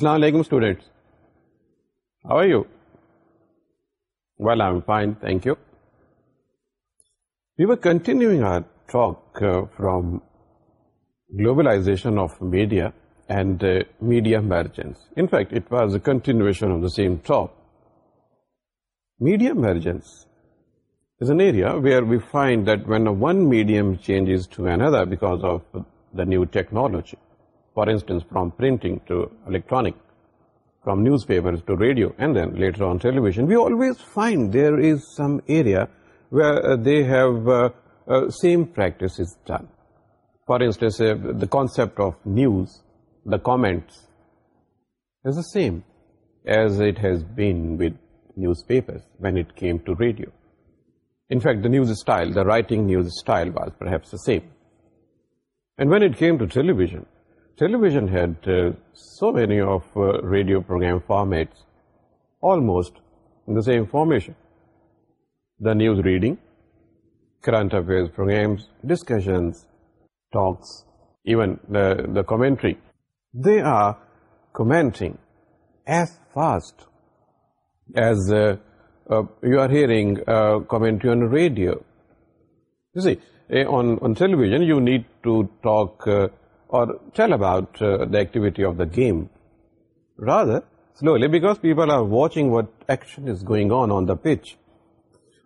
Assalamu alaikum students, how are you? Well, I'm fine, thank you. We were continuing our talk uh, from globalization of media and uh, media mergence. In fact, it was a continuation of the same talk. Media mergence is an area where we find that when one medium changes to another because of the new technology, for instance from printing to electronic from newspapers viewers find there is some area they have same practice the concept of news the comments newspaper with it came to radio in fact the news style the writing news style was and when it came to television television had uh, so many of uh, radio program formats, almost the same formation. The news reading, current affairs programs, discussions, talks, even the commentary. They are commenting as fast as uh, you are hearing commentary on radio. You see, eh, on television you need to talk or tell about uh, the activity of the game. Rather, slowly, because people are watching what action is going on the pitch.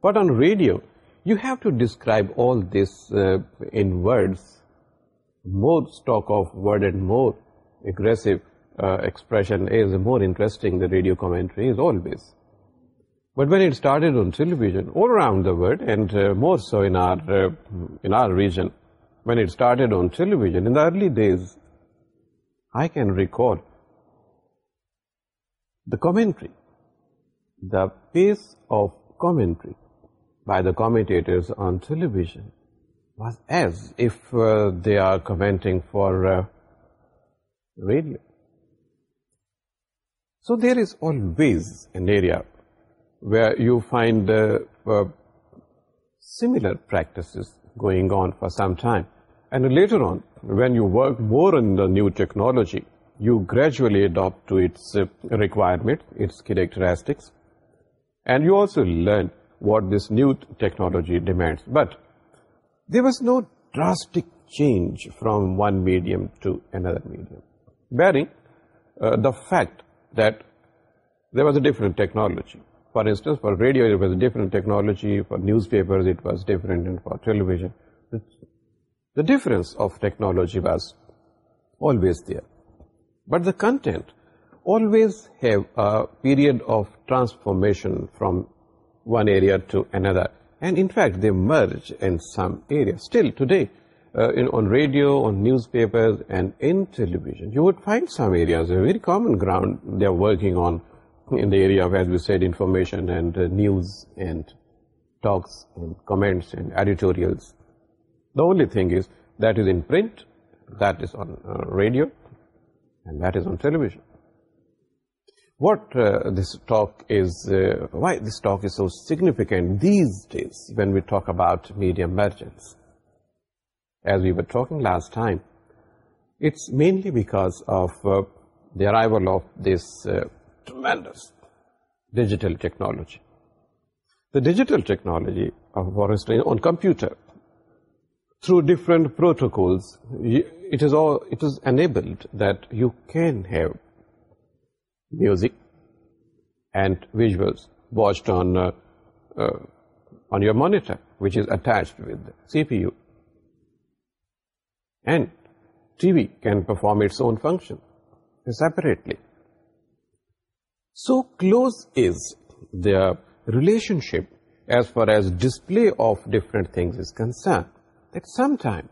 But on radio, you have to describe all this uh, in words. More stock of word and more aggressive uh, expression is more interesting. The radio commentary is always. But when it started on television, all around the world, and more so in our region, when it started on television, in the early days, I can recall the commentary, the pace of commentary by the commentators on television was as if uh, they are commenting for uh, radio. So there is always an area where you find uh, similar practices going on for some time. And then later on, when you work more on the new technology, you gradually adopt to its uh, requirements, its characteristics, and you also learn what this new technology demands. But there was no drastic change from one medium to another medium, bearing uh, the fact that there was a different technology. For instance, for radio it was a different technology, for newspapers it was different, and for television the difference of technology was always that the content always have period of transformation from one era to another and int درجل today on radio newspapers you would find سمیاز very common ground they are working news and talk comments only thing is that is in پرفیکٹا میری mainly because of the of this digital technology the digital technology computer through different protocols, it is enabled that you can have music and visuals watched on uh, uh, your monitor, which is attached with the CPU. And TV can perform its own function separately. So close is the relationship as far as display of different things is concerned that sometime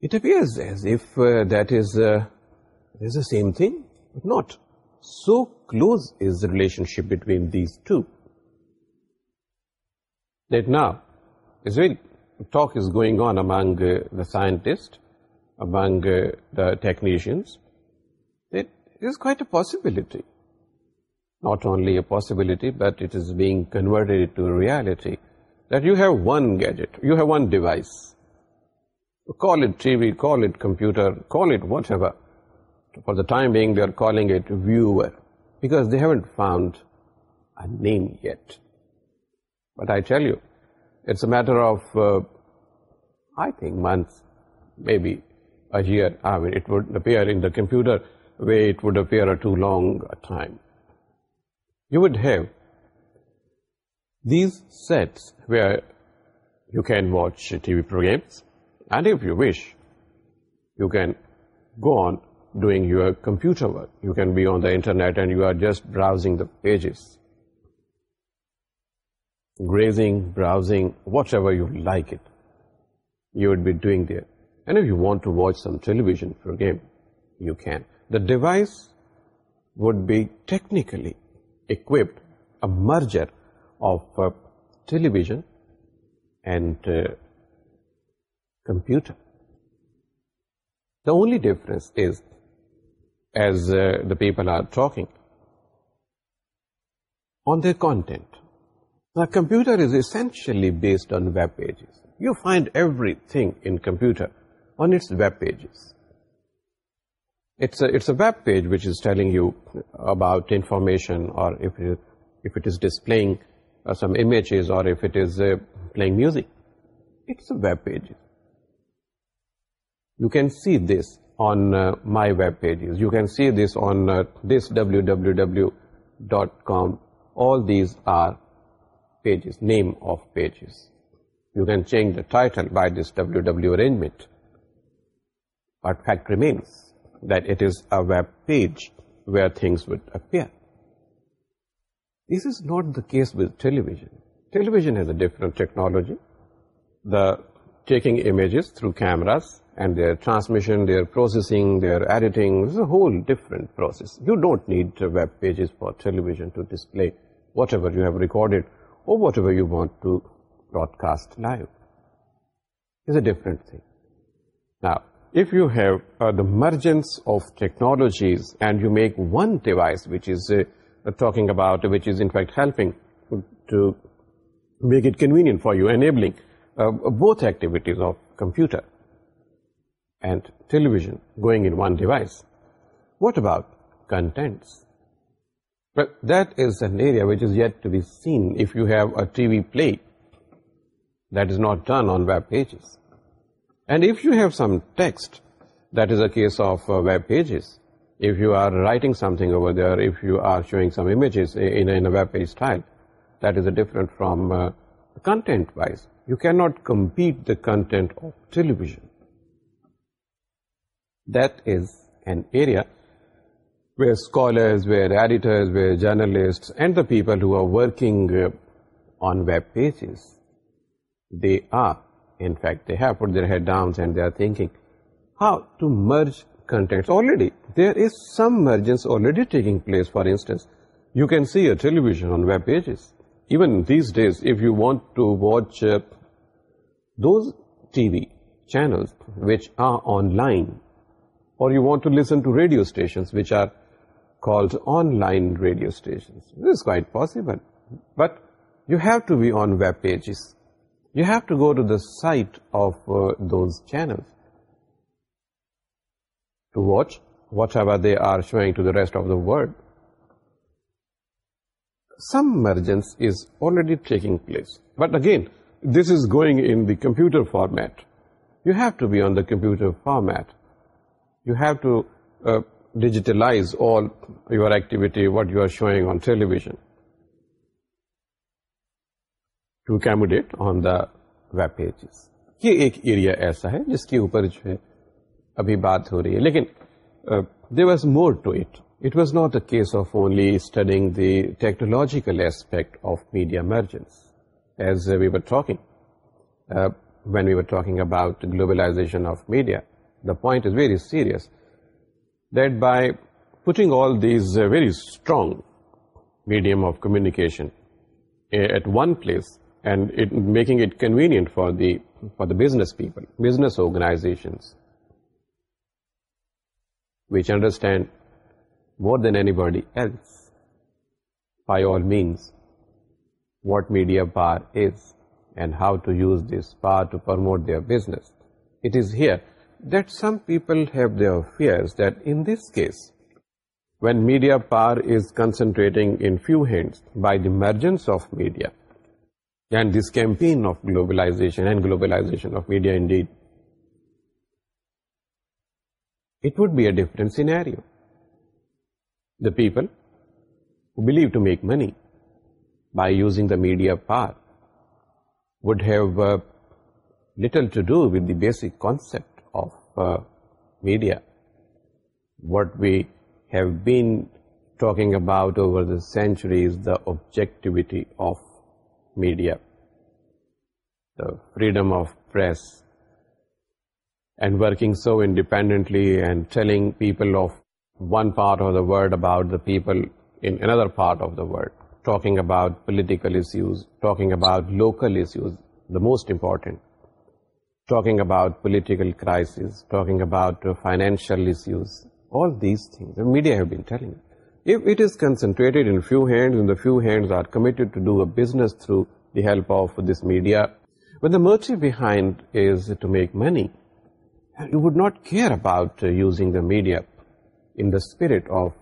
it appears as if uh, that is uh, the same thing, but not. So close is the relationship between these two. That now, as well, talk is going on among uh, the scientists, among the technicians, that it is quite a possibility. Not only a possibility, but it is being converted into a reality that you have one gadget, you have one device. Call it TV, call it computer, call it whatever. For the time being, they are calling it viewer, because they haven't found a name yet. But I tell you, it's a matter of, uh, I think, months, maybe a year. I mean, it would appear in the computer way, it would appear a too long a time. You would have these sets where you can watch TV programs, and if you wish, you can go on doing your computer work. You can be on the internet and you are just browsing the pages, grazing, browsing, whatever you like it, you would be doing there. And if you want to watch some television program, you can. The device would be technically equipped, a merger of uh, television and uh, computer. The only difference is, as uh, the people are talking, on their content. The computer is essentially based on web pages. You find everything in computer on its web pages. It's a web page which is telling you about information, or if it is displaying some images, or if it is uh, playing music, it's a web page. You can see this on uh, my web pages. You can see this on uh, this www.com. All these are pages, name of pages. You can change the title by this www arrangement. But fact remains that it is a web page where things would appear. This is not the case with television television is a technology the taking through cameras and their transmission editing need web pages for television to display what ever is live is a thing if you have the mergence of technologies and you make one device which is talking about, which is in fact helping to make it convenient for you, enabling uh, both activities of computer and television going in one device. What about contents? But that is an area which is yet to be seen. If you have a TV play, that is not done on web pages. And if you have some text, that is a case of uh, web pages, if you are writing if you are showing style that is a from content wise you can not compete the content of television then ایری وکالرس ویڈیٹر we journalist and the people on web pages they are fact there ہیانس and they are think how to merge those TV چینلائن or to watch what they are showing to the rest of the world سمجنس place but again this is going in the computer format you have to be on the computer format you have to digitalise all your ایک what you are showing on television to accommodate on the web pages یہ ایک area ایسا ہے جس کے اوپر جو ہے ابھی بات ہو رہی ہے لیکن was more to it it was not a case of only studying the technological aspect of media mergence as we were talking when we were talking about globalisation of media the point is very serious that by putting all these a very strong medium of communication at one place and making it convenient for the for the business people business organisations which understand more than anybody else, by all means, what media power is and how to use this power to promote their business. It is here that some people have their fears that in this case, when media power is concentrating in few hands by the emergence of media and this campaign of globalization and globalization of media indeed it would be a different scenario. The people who believe to make money by using the media power would have uh, little to do with the basic concept of uh, media. What we have been talking about over the centuries, the objectivity of media, the freedom of press, and working so independently and challenging people without people part of the world talk about political most important talking about political crisis about financial میڈیاڈ the few hands are committed through the help of this media with the مرچی behind is to make money you would not care about using the media in the spirit of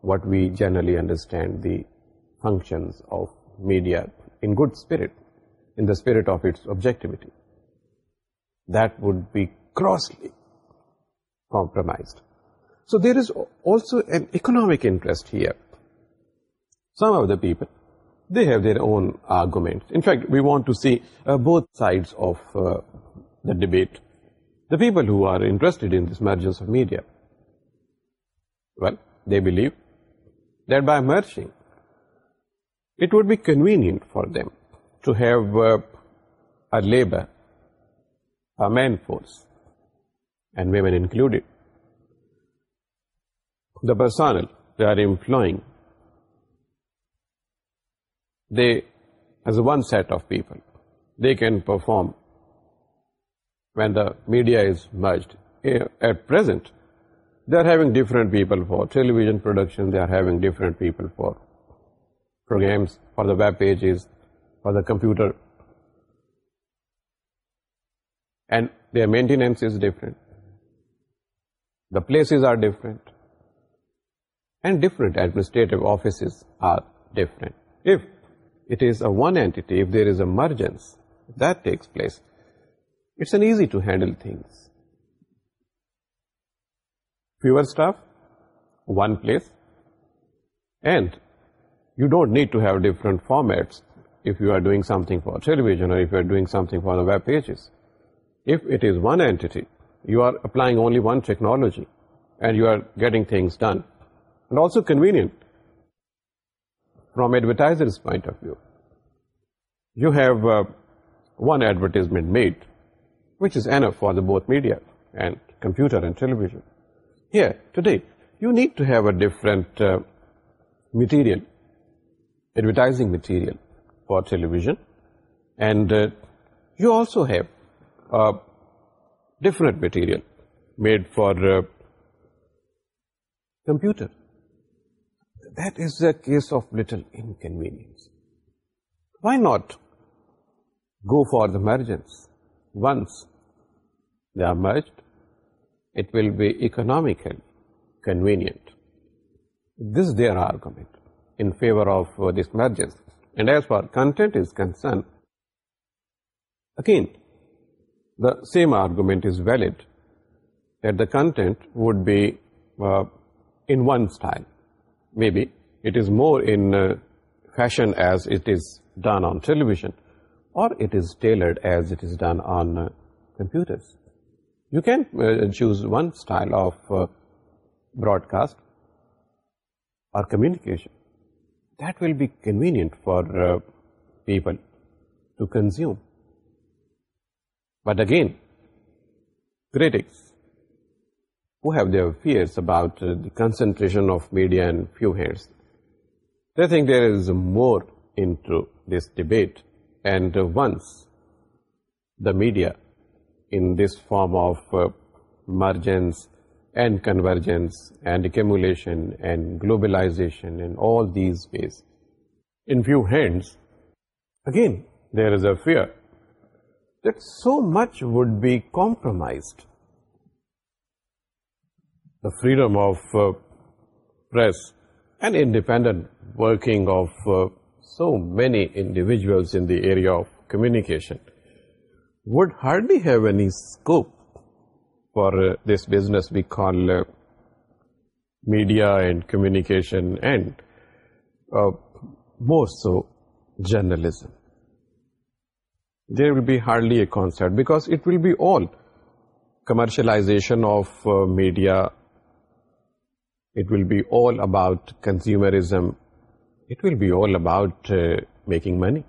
what we generally understand the functions of media in good spirit, in the spirit of its objectivity. That would be grossly compromised. So there is also an economic interest here. Some of the people, they have their own arguments. In fact, we want to see both sides of the debate the people who are interested in this mergers of media, well, they believe that by merging, it would be convenient for them to have uh, a labor, a man force, and women included. The personnel they are employing, they, as one set of people, they can perform with the media is missed at پریپل for television production for the web pages for the computer میں places are different different ایڈمیسٹریز it is a one اینٹینجنس دیکھ place It's an easy to handle things. Fewer stuff, one place, and you don't need to have different formats if you are doing something for television or if you are doing something for the web pages. If it is one entity, you are applying only one technology and you are getting things done. And also convenient from advertisers' point of view. You have uh, one advertisement made which is enough for the both media and computer and television. Here, today, you need to have a different uh, material, advertising material for television, and uh, you also have different material made for uh, computer. That is a case of little inconvenience. Why not go for the margins once they are merged, it will be economical, convenient. This is their argument in favor of uh, this mergers. And as far content is concerned, again, the same argument is valid, that the content would be uh, in one style. Maybe it is more in uh, fashion as it is done on television, or it is tailored as it is done on computers. You can uh, choose one style of uh, broadcast or communication that will be convenient for uh, people to consume. But again, critics who have their fears about the concentration of media in few hands, they think there is more into this debate, and once the media in this form of uh, mergence and convergence and accumulation and globalization and all these ways. In few hands, again, there is a fear that so much would be compromised. The freedom of uh, press and independent working of uh, so many individuals in the area of communication would hardly have any scope for uh, this business we call uh, media and communication and uh, more so journalism. There will be hardly a concept because it will be all commercialization of media. It will be all about consumerism. It will be all about making money.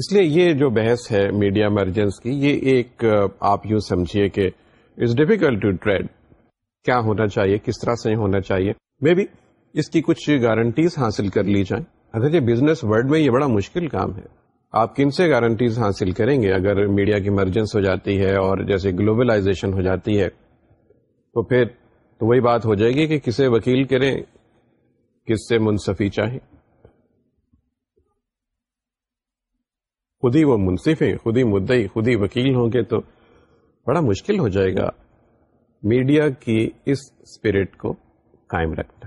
اس لیے یہ جو بحث ہے media mergence کی یہ ایک آپ یوں سمجھیے کہ اٹس ڈیفیکلٹ ٹو ٹریڈ کیا ہونا چاہیے کس طرح سے ہونا چاہیے مے بی اس کی کچھ گارنٹیز حاصل کر لی جائیں اگر یہ بزنس ورلڈ میں یہ بڑا مشکل کام ہے آپ کن سے گارنٹیز حاصل کریں گے اگر میڈیا کی مرجنس ہو جاتی ہے اور جیسے گلوبلائزیشن ہو جاتی ہے تو پھر تو وہی بات ہو جائے گی کہ کسے وکیل کریں کس سے منصفی چاہیں خود ہی وہ منصف ہیں خود ہی مدعی خود ہی وکیل ہوں گے تو بڑا مشکل ہو جائے گا میڈیا کی اس اسپرٹ کو قائم رکھنا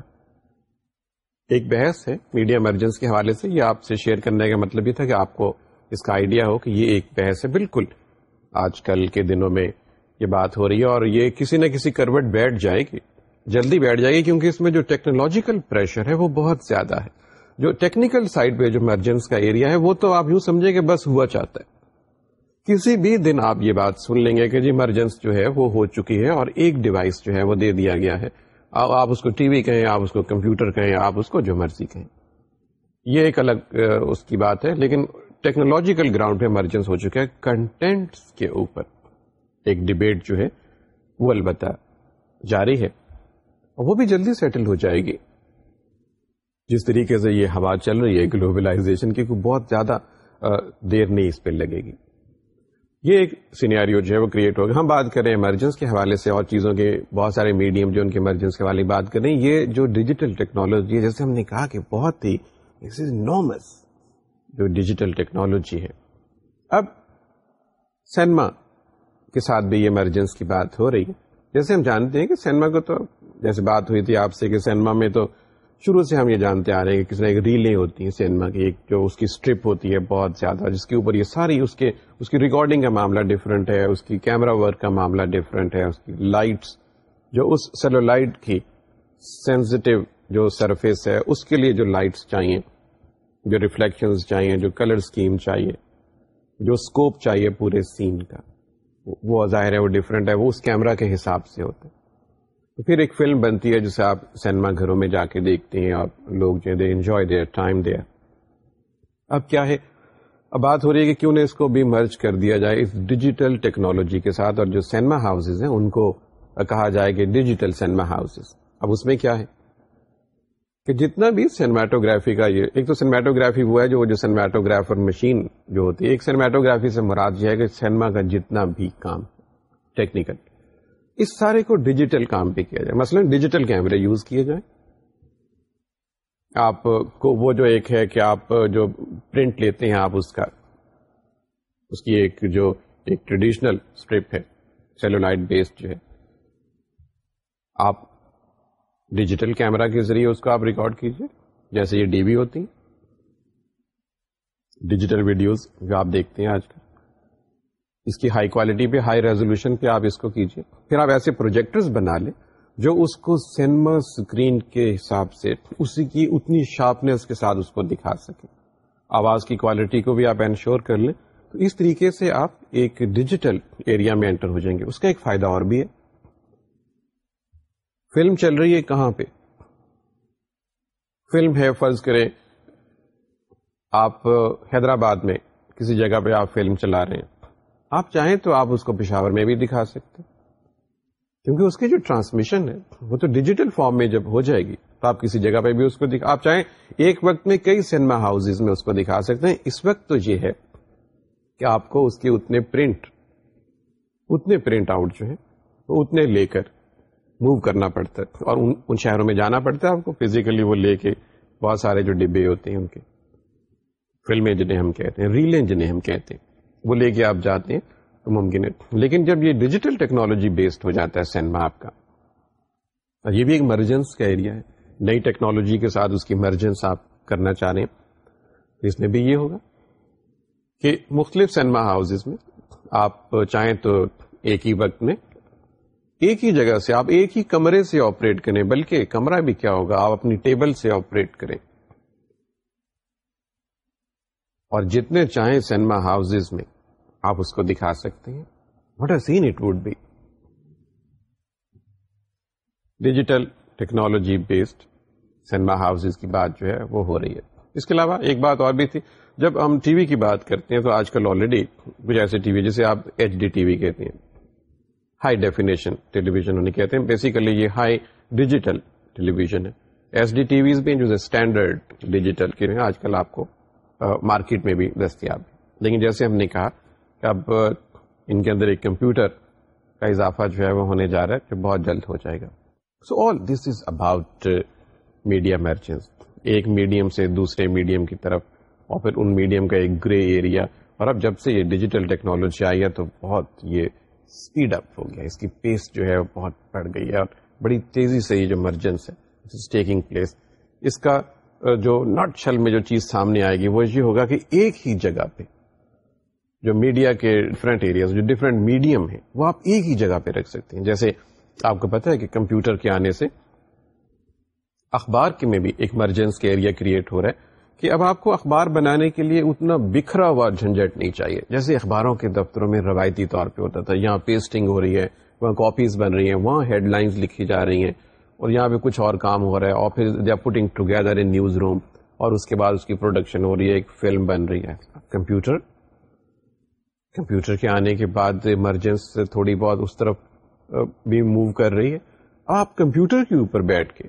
ایک بحث ہے میڈیا ایمرجنس کے حوالے سے یہ آپ سے شیئر کرنے کا مطلب یہ تھا کہ آپ کو اس کا آئیڈیا ہو کہ یہ ایک بحث ہے بالکل آج کل کے دنوں میں یہ بات ہو رہی ہے اور یہ کسی نہ کسی کروٹ بیٹھ جائے گی جلدی بیٹھ جائے گی کیونکہ اس میں جو ٹیکنالوجیکل پریشر ہے وہ بہت زیادہ ہے جو ٹیکنیکل سائڈ پہ جو ایمرجنس کا ایریا ہے وہ تو آپ یوں سمجھے کہ بس ہوا چاہتا ہے کسی بھی دن آپ یہ بات سن لیں گے کہ جی ایمرجنس جو ہے وہ ہو چکی ہے اور ایک ڈیوائس جو ہے وہ دے دیا گیا ہے آپ اس کو ٹی وی کہیں آپ اس کو کمپیوٹر کہیں آپ اس کو جو مرضی کہیں یہ ایک الگ اس کی بات ہے لیکن ٹیکنالوجیکل گراؤنڈ پہ ایمرجنس ہو چکا ہے کنٹینٹ کے اوپر ایک ڈبیٹ جو ہے وہ البتہ جاری ہے اور وہ بھی جلدی سیٹل ہو جائے گی جس طریقے سے یہ ہوا چل رہی ہے گلوبلائزیشن کی بہت زیادہ دیر نہیں اس پہ لگے گی یہ ایک سینیریو جو ہے وہ کریٹ ہوگا ہم بات کریں ایمرجنس کے حوالے سے اور چیزوں کے بہت سارے میڈیم جو ان کے کے ایمرجنس بات یہ جو ڈیجیٹل ٹیکنالوجی ہے جیسے ہم نے کہا کہ بہت ہی از نارمس جو ڈیجیٹل ٹیکنالوجی ہے اب سینما کے ساتھ بھی یہ ایمرجنس کی بات ہو رہی ہے جیسے ہم جانتے ہیں کہ سینما کو تو جیسے بات ہوئی تھی آپ سے کہ سینما میں تو شروع سے ہم یہ جانتے آ رہے ہیں کہ کس طرح ایک ریلیں ہوتی ہیں سینما کی ایک جو اس کی اسٹرپ ہوتی ہے بہت زیادہ جس کے اوپر یہ ساری اس کے اس کی ریکارڈنگ کا معاملہ ڈفرینٹ ہے اس کی کیمرا ورک کا معاملہ ڈفرینٹ ہے اس کی لائٹس جو اس سیلو لائٹ کی سینسٹیو جو سرفیس ہے اس کے لیے جو لائٹس چاہیے جو ریفلیکشنز چاہیے جو کلر اسکیم چاہیے جو اسکوپ چاہیے پورے سین کا وہ ظاہر ہے وہ ڈفرینٹ ہے وہ اس کیمرا کے حساب سے ہوتے ہیں تو پھر ایک فلم بنتی ہے جسے آپ سینما گھروں میں جا کے دیکھتے ہیں اور لوگ جو دے انجوائے ٹائم اب کیا ہے اب بات ہو رہی ہے کہ کیوں نہ اس کو بھی مرج کر دیا جائے اس ڈیجیٹل ٹیکنالوجی کے ساتھ اور جو سینما ہاؤسز ہیں ان کو کہا جائے کہ ڈیجیٹل سینما ہاؤسز اب اس میں کیا ہے کہ جتنا بھی سینمیٹوگرافی کا یہ ایک تو سینمیٹوگرافی وہ ہے جو جو سینمیٹوگرافر مشین جو ہوتی ہے ایک سینمیٹوگرافی سے مراد یہ ہے کہ سینما کا جتنا بھی کام ٹیکنیکل اس سارے کو ڈیجیٹل کام پہ کیا جائے مثلا ڈیجیٹل کیمرے یوز کیے جائیں آپ کو وہ جو ایک ہے کہ آپ جو پرنٹ لیتے ہیں آپ اس کا اس کی ایک جو ایک ٹریڈیشنل اسٹرپ ہے سیلولائٹ بیسڈ جو ہے آپ ڈیجیٹل کیمرہ کے ذریعے اس کو آپ ریکارڈ کیجیے جیسے یہ ڈی بی ہوتی ڈیجیٹل ویڈیوز جو آپ دیکھتے ہیں آج کل اس کی ہائی کوالٹی پہ ہائی ریزولوشن پہ آپ اس کو کیجیے پھر آپ ایسے پروجیکٹرز بنا لیں جو اس کو سینما اسکرین کے حساب سے اسی کی اتنی شارپنیس کے ساتھ اس کو دکھا سکے آواز کی کوالٹی کو بھی آپ انشور کر لیں تو اس طریقے سے آپ ایک ڈیجیٹل ایریا میں انٹر ہو جائیں گے اس کا ایک فائدہ اور بھی ہے فلم چل رہی ہے کہاں پہ فلم ہے فرض کریں آپ حیدرآباد میں کسی جگہ پہ آپ فلم چلا رہے ہیں آپ چاہیں تو آپ اس کو پشاور میں بھی دکھا سکتے کیونکہ اس کی جو ٹرانسمیشن ہے وہ تو ڈیجیٹل فارم میں جب ہو جائے گی تو آپ کسی جگہ پہ بھی اس کو دکھا آپ چاہیں ایک وقت میں کئی سنیما ہاؤسز میں اس کو دکھا سکتے ہیں اس وقت تو یہ ہے کہ آپ کو اس کے اتنے پرنٹ اتنے پرنٹ آؤٹ جو ہیں وہ اتنے لے کر موو کرنا پڑتا ہے اور ان شہروں میں جانا پڑتا ہے آپ کو فزیکلی وہ لے کے بہت سارے جو ڈبے ہوتے ہیں ان کے فلمیں جنہیں ہم کہتے ہیں ریلیں جنہیں ہم کہتے ہیں وہ لے کے آپ جاتے ہیں تو ممکن ہے لیکن جب یہ ڈیجیٹل ٹیکنالوجی بیسڈ ہو جاتا ہے سینما آپ کا اور یہ بھی ایک مرجنس کا ایریا ہے نئی ٹیکنالوجی کے ساتھ اس کی مرجنس آپ کرنا چاہ رہے ہیں اس میں بھی یہ ہوگا کہ مختلف سینما ہاؤسز میں آپ چاہیں تو ایک ہی وقت میں ایک ہی جگہ سے آپ ایک ہی کمرے سے آپریٹ کریں بلکہ کمرہ بھی کیا ہوگا آپ اپنی ٹیبل سے آپریٹ کریں اور جتنے چاہیں سینما ہاؤز میں آپ اس کو دکھا سکتے ہیں what seen it would be digital technology based cinema houses کی بات جو ہے وہ ہو رہی ہے اس کے علاوہ ایک بات اور بھی تھی جب ہم ٹی وی کی بات کرتے ہیں تو آج کل آلریڈی کچھ ایسے ٹی وی جیسے آپ ایچ ڈی ٹی وی کہتے ہیں ہائی ڈیفینیشن ٹیلی انہیں کہتے ہیں بیسیکلی یہ ہائی ڈیجیٹل ٹیلی ویژن ہے ایس ڈی ٹی ویز بھی جو اسٹینڈرڈ ڈیجیٹل کے آج کل آپ کو مارکیٹ میں بھی دستیاب لیکن جیسے ہم نے کہا کہ اب ان کے اندر ایک کمپیوٹر کا اضافہ جو ہے وہ ہونے جا رہا ہے کہ بہت جلد ہو جائے گا so all this is about media mergence ایک میڈیم سے دوسرے میڈیم کی طرف اور پھر ان میڈیم کا ایک گرے ایریا اور اب جب سے یہ ڈیجیٹل ٹیکنالوجی آئی ہے تو بہت یہ اسپیڈ اپ ہو گیا اس کی پیس جو ہے وہ بہت بڑھ گئی ہے اور بڑی تیزی سے یہ جو مرجنس ہے اس کا جو نٹ شل میں جو چیز سامنے آئے گی وہ یہ ہوگا کہ ایک ہی جگہ پہ جو میڈیا کے ڈفرینٹ ایریا ڈفرینٹ میڈیم ہیں وہ آپ ایک ہی جگہ پہ رکھ سکتے ہیں جیسے آپ کو پتا کہ کمپیوٹر کے آنے سے اخبار کے میں بھی ایک کے ایریا کریٹ ہو رہا ہے کہ اب آپ کو اخبار بنانے کے لیے اتنا بکھرا ہوا جھنجٹ نہیں چاہیے جیسے اخباروں کے دفتروں میں روایتی طور پہ ہوتا تھا یہاں پیسٹنگ ہو رہی ہے وہاں کاپیز بن رہی ہیں وہاں ہیڈ لائنز لکھی جا رہی ہیں اور یہاں پہ کچھ اور کام ہو رہا ہے اور پھر they are putting together in newsroom اور اس کے بعد اس کی پروڈکشن ہو رہی ہے ایک فلم بن رہی ہے کمپیوٹر کمپیوٹر کے آنے کے بعد ایمرجنس تھوڑی بہت اس طرف بھی موو کر رہی ہے آپ کمپیوٹر کے اوپر بیٹھ کے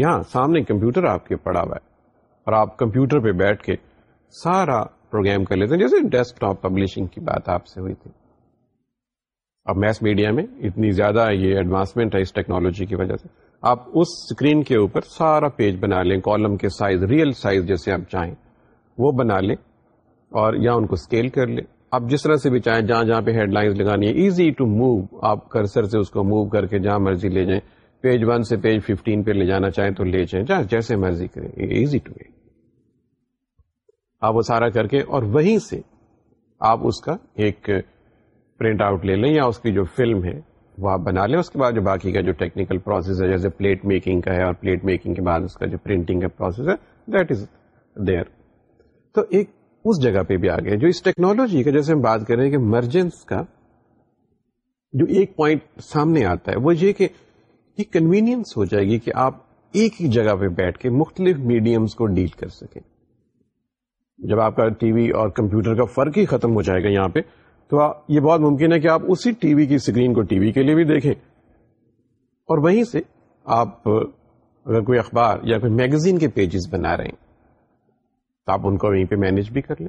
یہاں سامنے کمپیوٹر آپ کے پڑا ہوا ہے اور آپ کمپیوٹر پہ بیٹھ کے سارا پروگرام کر لیتے ہیں جیسے ڈیسک ٹاپ پبلشنگ کی بات آپ سے ہوئی تھی اب میتھس میڈیا میں اتنی زیادہ یہ ایڈوانسمنٹ ہے اس ٹیکنالوجی کی وجہ سے آپ اس اسکرین کے اوپر سارا پیج بنا لیں کالم کے سائز ریئل سائز جیسے آپ چاہیں وہ بنا لیں اور یا ان کو اسکیل کر لیں آپ جس طرح سے بھی چاہیں جہاں جہاں پہ ہیڈ لائنز لگانی ہے ایزی ٹو موو آپ کرسر سے اس کو موو کر کے جہاں مرضی لے جائیں پیج ون سے پیج ففٹین پہ لے جانا چاہیں تو لے جائیں جہاں جیسے مرضی کریں ایزی ٹو آپ وہ سارا کر کے اور وہیں سے آپ اس کا ایک پرنٹ آؤٹ لے لیں یا اس کی جو فلم ہے وہ آپ بنا لیں اس کے بعد جو باقی کا جو ٹیکنیکل پروسیس ہے جیسے پلیٹ میکنگ کا ہے اور پلیٹ میکنگ کے بعد اس کا جو پرنٹنگ کا پروسیس ہے دیٹ از تو ایک اس جگہ پہ بھی گئے جو اس ٹیکنالوجی کا جیسے ہم بات کر رہے ہیں کہ مرجنس کا جو ایک پوائنٹ سامنے آتا ہے وہ یہ کہ یہ کنوینئنس ہو جائے گی کہ آپ ایک ہی جگہ پہ بیٹھ کے مختلف میڈیمس کو ڈیل کر سکیں جب آپ کا ٹی وی اور کمپیوٹر کا فرق ہی ختم ہو جائے گا یہاں پہ تو یہ بہت ممکن ہے کہ آپ اسی ٹی وی کی اسکرین کو ٹی وی کے لیے بھی دیکھیں اور وہیں سے آپ اگر کوئی اخبار یا کوئی میگزین کے پیجز بنا رہے ہیں تو آپ ان کو وہیں پہ مینج بھی کر لیں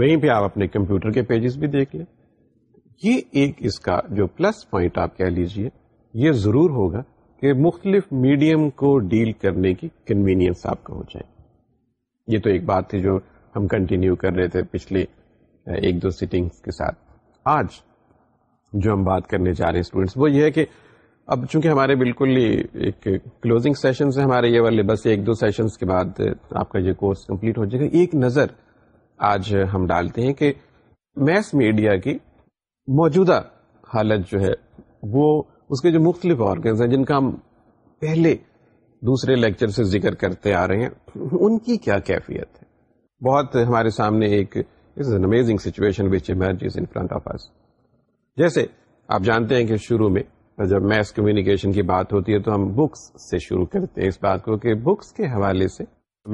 وہیں پہ آپ اپنے کمپیوٹر کے پیجز بھی دیکھ لیں یہ ایک اس کا جو پلس پوائنٹ آپ کہہ لیجئے یہ ضرور ہوگا کہ مختلف میڈیم کو ڈیل کرنے کی کنوینئنس آپ کو ہو جائے یہ تو ایک بات تھی جو ہم کنٹینیو کر رہے تھے پچھلے ایک دو سیٹنگس کے ساتھ آج جو ہم بات کرنے جا رہے ہیں اسٹوڈینٹس وہ یہ ہے کہ اب چونکہ ہمارے بالکل ہی ایک کلوزنگ ہمارے یہ والے بس ایک دو کے بعد آپ کا یہ کورس کمپلیٹ ہو جائے گا ایک نظر آج ہم ڈالتے ہیں کہ میس میڈیا کی موجودہ حالت جو ہے وہ اس کے جو مختلف آرگنز ہیں جن کا ہم پہلے دوسرے لیکچر سے ذکر کرتے آ رہے ہیں ان کی کیا کیفیت ہے بہت ہمارے سامنے ایک this is an amazing situation which emerges in front of us جیسے آپ جانتے ہیں کہ شروع میں جب میس کمیونیکیشن کی بات ہوتی ہے تو ہم بکس سے شروع کرتے ہیں اس بات کو کہ بکس کے حوالے سے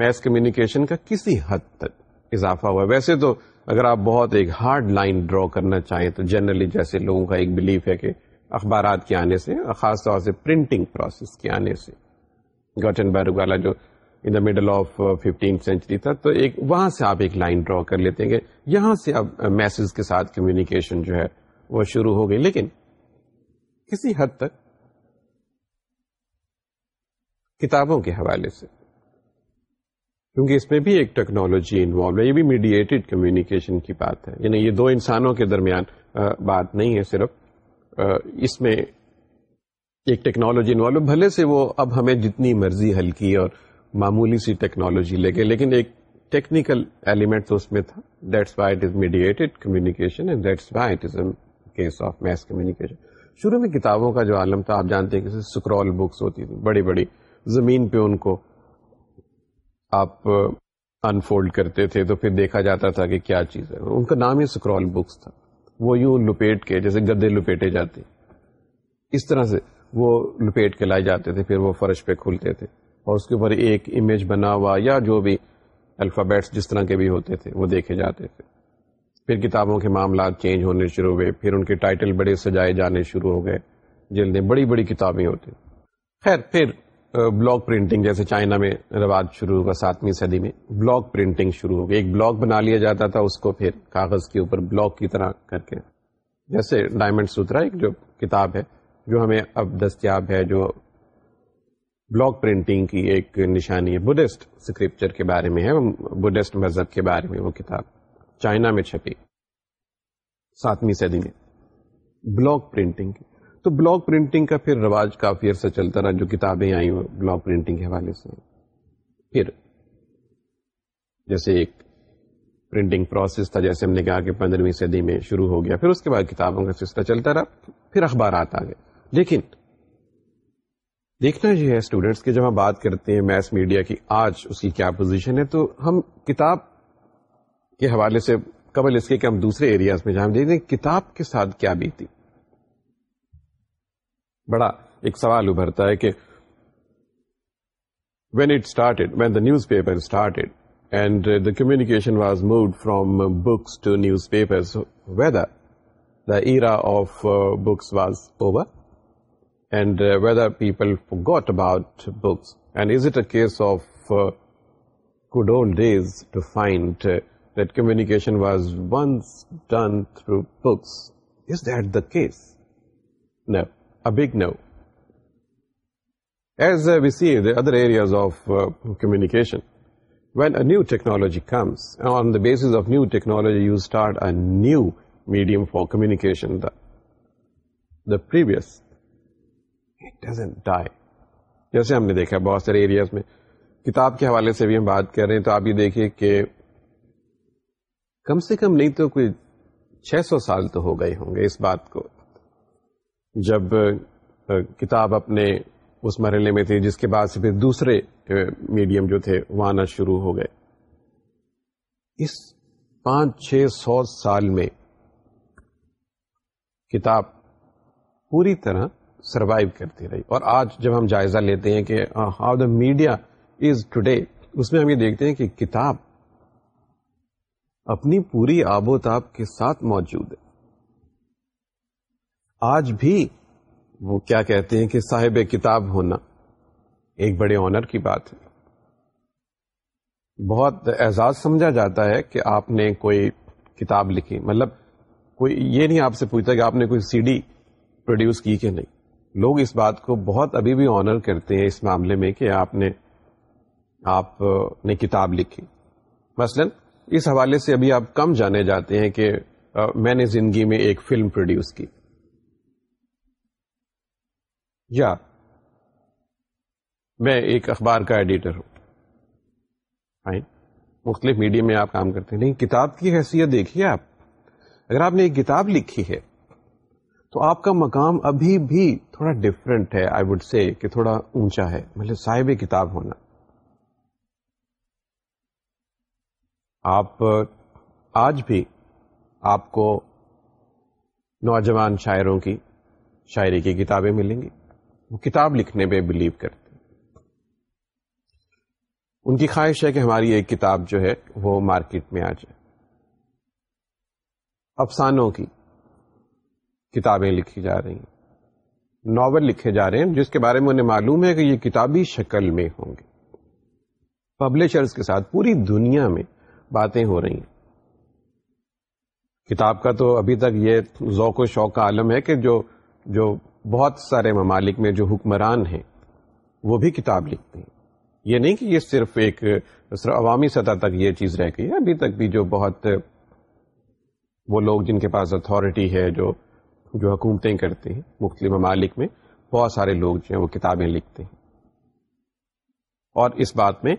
میس کمیونیکیشن کا کسی حد تک اضافہ ہوا ویسے تو اگر آپ بہت ایک ہارڈ لائن ڈرا کرنا چاہیں تو جنرلی جیسے لوگوں کا ایک بلیف ہے کہ اخبارات کے آنے سے خاص طور سے پرنٹنگ پروسیس کے آنے سے گٹن بیرگ والا جو in the middle of fifteen century تھا تو ایک وہاں سے آپ ایک لائن ڈرا کر لیتے ہیں یہاں سے اب میسج کے ساتھ کمیونیکیشن جو ہے وہ شروع ہو گئی لیکن کسی حد تک کتابوں کے حوالے سے کیونکہ اس میں بھی ایک ٹیکنالوجی انوالو ہے یہ بھی میڈیٹڈ کمیونیکیشن کی بات ہے یعنی یہ دو انسانوں کے درمیان بات نہیں ہے صرف اس میں ایک ٹیکنالوجی انوالو بھلے سے وہ اب ہمیں جتنی مرضی ہلکی اور معمولی سی ٹیکنالوجی لے کے لیکن ایک ٹیکنیکل ایلیمنٹ اس میں تھا that's why case of mass communication شروع میں کتابوں کا جو عالم تھا آپ جانتے ہیں کہ سکرول بکس ہوتی تھی بڑی بڑی زمین پہ ان کو آپ انفولڈ کرتے تھے تو پھر دیکھا جاتا تھا کہ کیا چیز ہے ان کا نام ہی سکرول بکس تھا وہ یوں لپیٹ کے جیسے گدے لپیٹے جاتے اس طرح سے وہ لپیٹ کے لائے جاتے تھے پھر وہ فرش پہ کھلتے تھے اور اس کے اوپر ایک امیج بنا ہوا یا جو بھی الفابیٹس جس طرح کے بھی ہوتے تھے وہ دیکھے جاتے تھے پھر کتابوں کے معاملات چینج ہونے شروع ہوئے پھر ان کے ٹائٹل بڑے سجائے جانے شروع ہو گئے جلدیں بڑی بڑی کتابیں ہوتی خیر پھر بلاک پرنٹنگ جیسے چائنا میں رواج شروع ہوا ساتویں صدی میں بلاک پرنٹنگ شروع ہو گئی ایک بلاک بنا لیا جاتا تھا اس کو پھر کاغذ کے اوپر بلاک کی طرح کر کے جیسے ڈائمنڈ سوترا ایک جو کتاب ہے جو ہمیں اب دستیاب ہے جو بلاک پرنٹنگ کی ایک نشانی ہے بدھسٹ اسکرپچر کے بارے میں ہے بدھسٹ مذہب کے بارے میں وہ کتاب چائنا میں چھپی ساتویں صدی میں بلاک پرنٹنگ تو بلاک پرنٹنگ کا پھر رواج کافی عرصہ چلتا رہا جو کتابیں آئی بلاک پرنٹنگ کے حوالے سے پھر جیسے ایک پرنٹنگ پروسیس تھا جیسے ہم نے کہا کہ پندرہویں صدی میں شروع ہو گیا پھر اس کے بعد کتابوں کا سلسلہ چلتا رہا پھر اخبارات آ گئے لیکن دیکھنا یہ ہے اسٹوڈینٹس کی جب ہم بات کرتے ہیں میتھس میڈیا کی آج اس کی کیا پوزیشن ہے تو ہم کتاب کے حوالے سے قبل اس کے کہ ہم دوسرے ایریاز میں جام دیکھتے ہیں کتاب کے ساتھ کیا بیتی بڑا ایک سوال ابھرتا ہے کہ when it started when the news communication and the from was moved to books newspaper the era of books was over and whether people got about books and is it's of ہوں days to find comics big no as we see the other areas of communication well new technology comes on the base new technology you start new medium for communication the press جیسے ہم نے دیکھا بہت سارے areas میں کتاب کے حوالے سے بھی ہم بات کر رہے ہیں تو آپ یہ دیکھیے کہ کم سے کم نہیں تو کوئی چھ سو سال تو ہو گئے ہوں گے اس بات کو جب کتاب اپنے اس مرحلے میں تھی جس کے بعد سے پھر دوسرے میڈیم جو تھے وہ آنا شروع ہو گئے اس پانچ چھ سو سال میں کتاب پوری طرح سروائو کرتی رہی اور آج جب ہم جائزہ لیتے ہیں کہ how the media is today اس میں ہم یہ دیکھتے ہیں کہ کتاب اپنی پوری آب و تاب کے ساتھ موجود ہے آج بھی وہ کیا کہتے ہیں کہ صاحب کتاب ہونا ایک بڑے آنر کی بات ہے بہت اعزاز سمجھا جاتا ہے کہ آپ نے کوئی کتاب لکھی مطلب کوئی یہ نہیں آپ سے پوچھتا کہ آپ نے کوئی سی ڈی پروڈیوس کی کہ نہیں لوگ اس بات کو بہت ابھی بھی آنر کرتے ہیں اس معاملے میں کہ آپ نے آپ نے کتاب لکھی مثلا اس حوالے سے ابھی آپ کم جانے جاتے ہیں کہ میں نے زندگی میں ایک فلم پروڈیوس کی یا میں ایک اخبار کا ایڈیٹر ہوں مختلف میڈیا میں آپ کام کرتے ہیں نہیں کتاب کی حیثیت دیکھیے آپ اگر آپ نے ایک کتاب لکھی ہے تو آپ کا مقام ابھی بھی تھوڑا ڈفرینٹ ہے آئی وڈ سے کہ تھوڑا اونچا ہے مطلب صاحب کتاب ہونا آپ آج بھی آپ کو نوجوان شاعروں کی شاعری کی کتابیں ملیں گی وہ کتاب لکھنے پہ بلیو کرتے ان کی خواہش ہے کہ ہماری ایک کتاب جو ہے وہ مارکیٹ میں آ جائے افسانوں کی کتابیں لکھی جا رہی ہیں ناول لکھے جا رہے ہیں جس کے بارے میں انہیں معلوم ہے کہ یہ کتابی شکل میں ہوں گے پبلشرز کے ساتھ پوری دنیا میں باتیں ہو رہی ہیں کتاب کا تو ابھی تک یہ ذوق و شوق کا عالم ہے کہ جو جو بہت سارے ممالک میں جو حکمران ہیں وہ بھی کتاب لکھتے ہیں یہ نہیں کہ یہ صرف ایک صرف عوامی سطح تک یہ چیز رہ گئی ہے ابھی تک بھی جو بہت وہ لوگ جن کے پاس اتھارٹی ہے جو جو حکومتیں کرتے ہیں مختلف ممالک میں بہت سارے لوگ جو ہیں وہ کتابیں لکھتے ہیں اور اس بات میں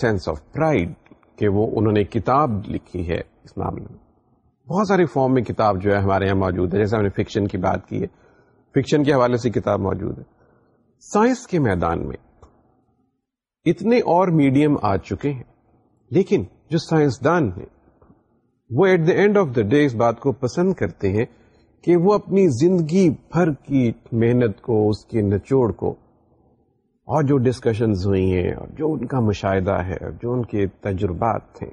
سینس آف پرائڈ کہ وہ انہوں نے کتاب لکھی ہے اس معاملے میں بہت سارے فارم میں کتاب جو ہے ہمارے یہاں موجود ہے جیسے ہم نے فکشن کی بات کی ہے فکشن کے حوالے سے کتاب موجود ہے سائنس کے میدان میں اتنے اور میڈیم آ چکے ہیں لیکن جو سائنسدان ہیں وہ at the end of the day اس بات کو پسند کرتے ہیں کہ وہ اپنی زندگی بھر کی محنت کو اس کے نچوڑ کو اور جو ڈسکشنز ہوئی ہیں اور جو ان کا مشاہدہ ہے جو ان کے تجربات تھے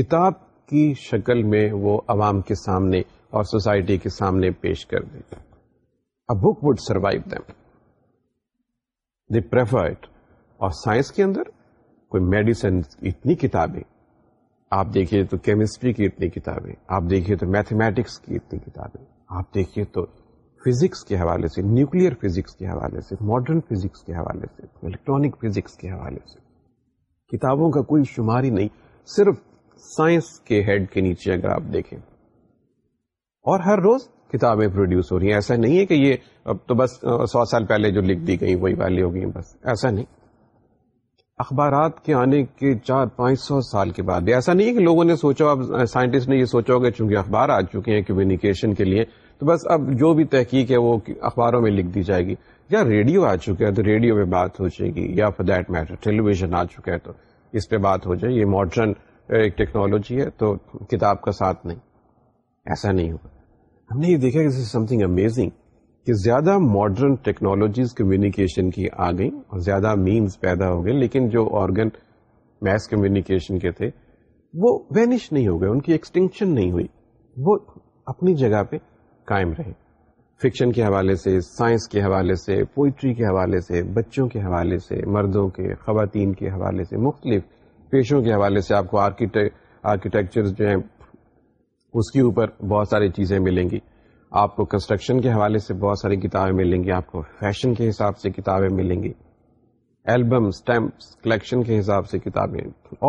کتاب کی شکل میں وہ عوام کے سامنے اور سوسائٹی کے سامنے پیش کر دی book would survive them preferred اور سائنس کے اندر کوئی میڈیسن اتنی کتابیں آپ دیکھیے تو کیمسٹری کی اتنی کتابیں آپ دیکھیے تو میتھمیٹکس کی اتنی کتابیں آپ دیکھیے تو فزکس کے حوالے سے نیوکلیر فزکس کے حوالے سے ماڈرن فزکس کے حوالے سے الیکٹرانک فزکس کے حوالے سے کتابوں کا کوئی شمار ہی نہیں صرف سائنس کے ہیڈ کے نیچے اگر آپ دیکھیں اور ہر روز کتابیں پروڈیوس ہو رہی ہیں ایسا نہیں ہے کہ یہ اب تو بس سو سال پہلے جو لکھ دی گئی وہی والی ہو گئی بس ایسا نہیں اخبارات کے آنے کے چار پانچ سو سال کے بعد ایسا نہیں ہے کہ لوگوں نے سوچا اب سائنٹسٹ نے یہ سوچا ہوگا چونکہ اخبار آ چکے ہیں کمیونیکیشن کے لیے تو بس اب جو بھی تحقیق ہے وہ اخباروں میں لکھ دی جائے گی یا ریڈیو آ چکا ہے تو ریڈیو میں بات ہو جائے گی یا for that matter television آ چکا ہے تو اس پہ بات ہو جائے یہ ماڈرن ایک ٹیکنالوجی ہے تو کتاب کا ساتھ نہیں ایسا نہیں ہوگا ہم نے یہ دیکھا کہ سم تھنگ امیزنگ کہ زیادہ ماڈرن ٹیکنالوجیز کمیونیکیشن کی آ گئیں اور زیادہ میمز پیدا ہو گئے لیکن جو آرگن میس کمیونیکیشن کے تھے وہ وینش نہیں ہو گئے ان کی ایکسٹینکشن نہیں ہوئی وہ اپنی جگہ پہ قائم رہے فکشن کے حوالے سے سائنس کے حوالے سے پوئٹری کے حوالے سے بچوں کے حوالے سے مردوں کے خواتین کے حوالے سے مختلف پیشوں کے حوالے سے آپ کو آرکیٹیکچر جو ہیں اس کے اوپر بہت ساری چیزیں ملیں گی آپ کو کنسٹرکشن کے حوالے سے بہت ساری کتابیں ملیں گی آپ کو فیشن کے حساب سے کتابیں ملیں گی البم اسٹیمپس کلیکشن کے حساب سے کتابیں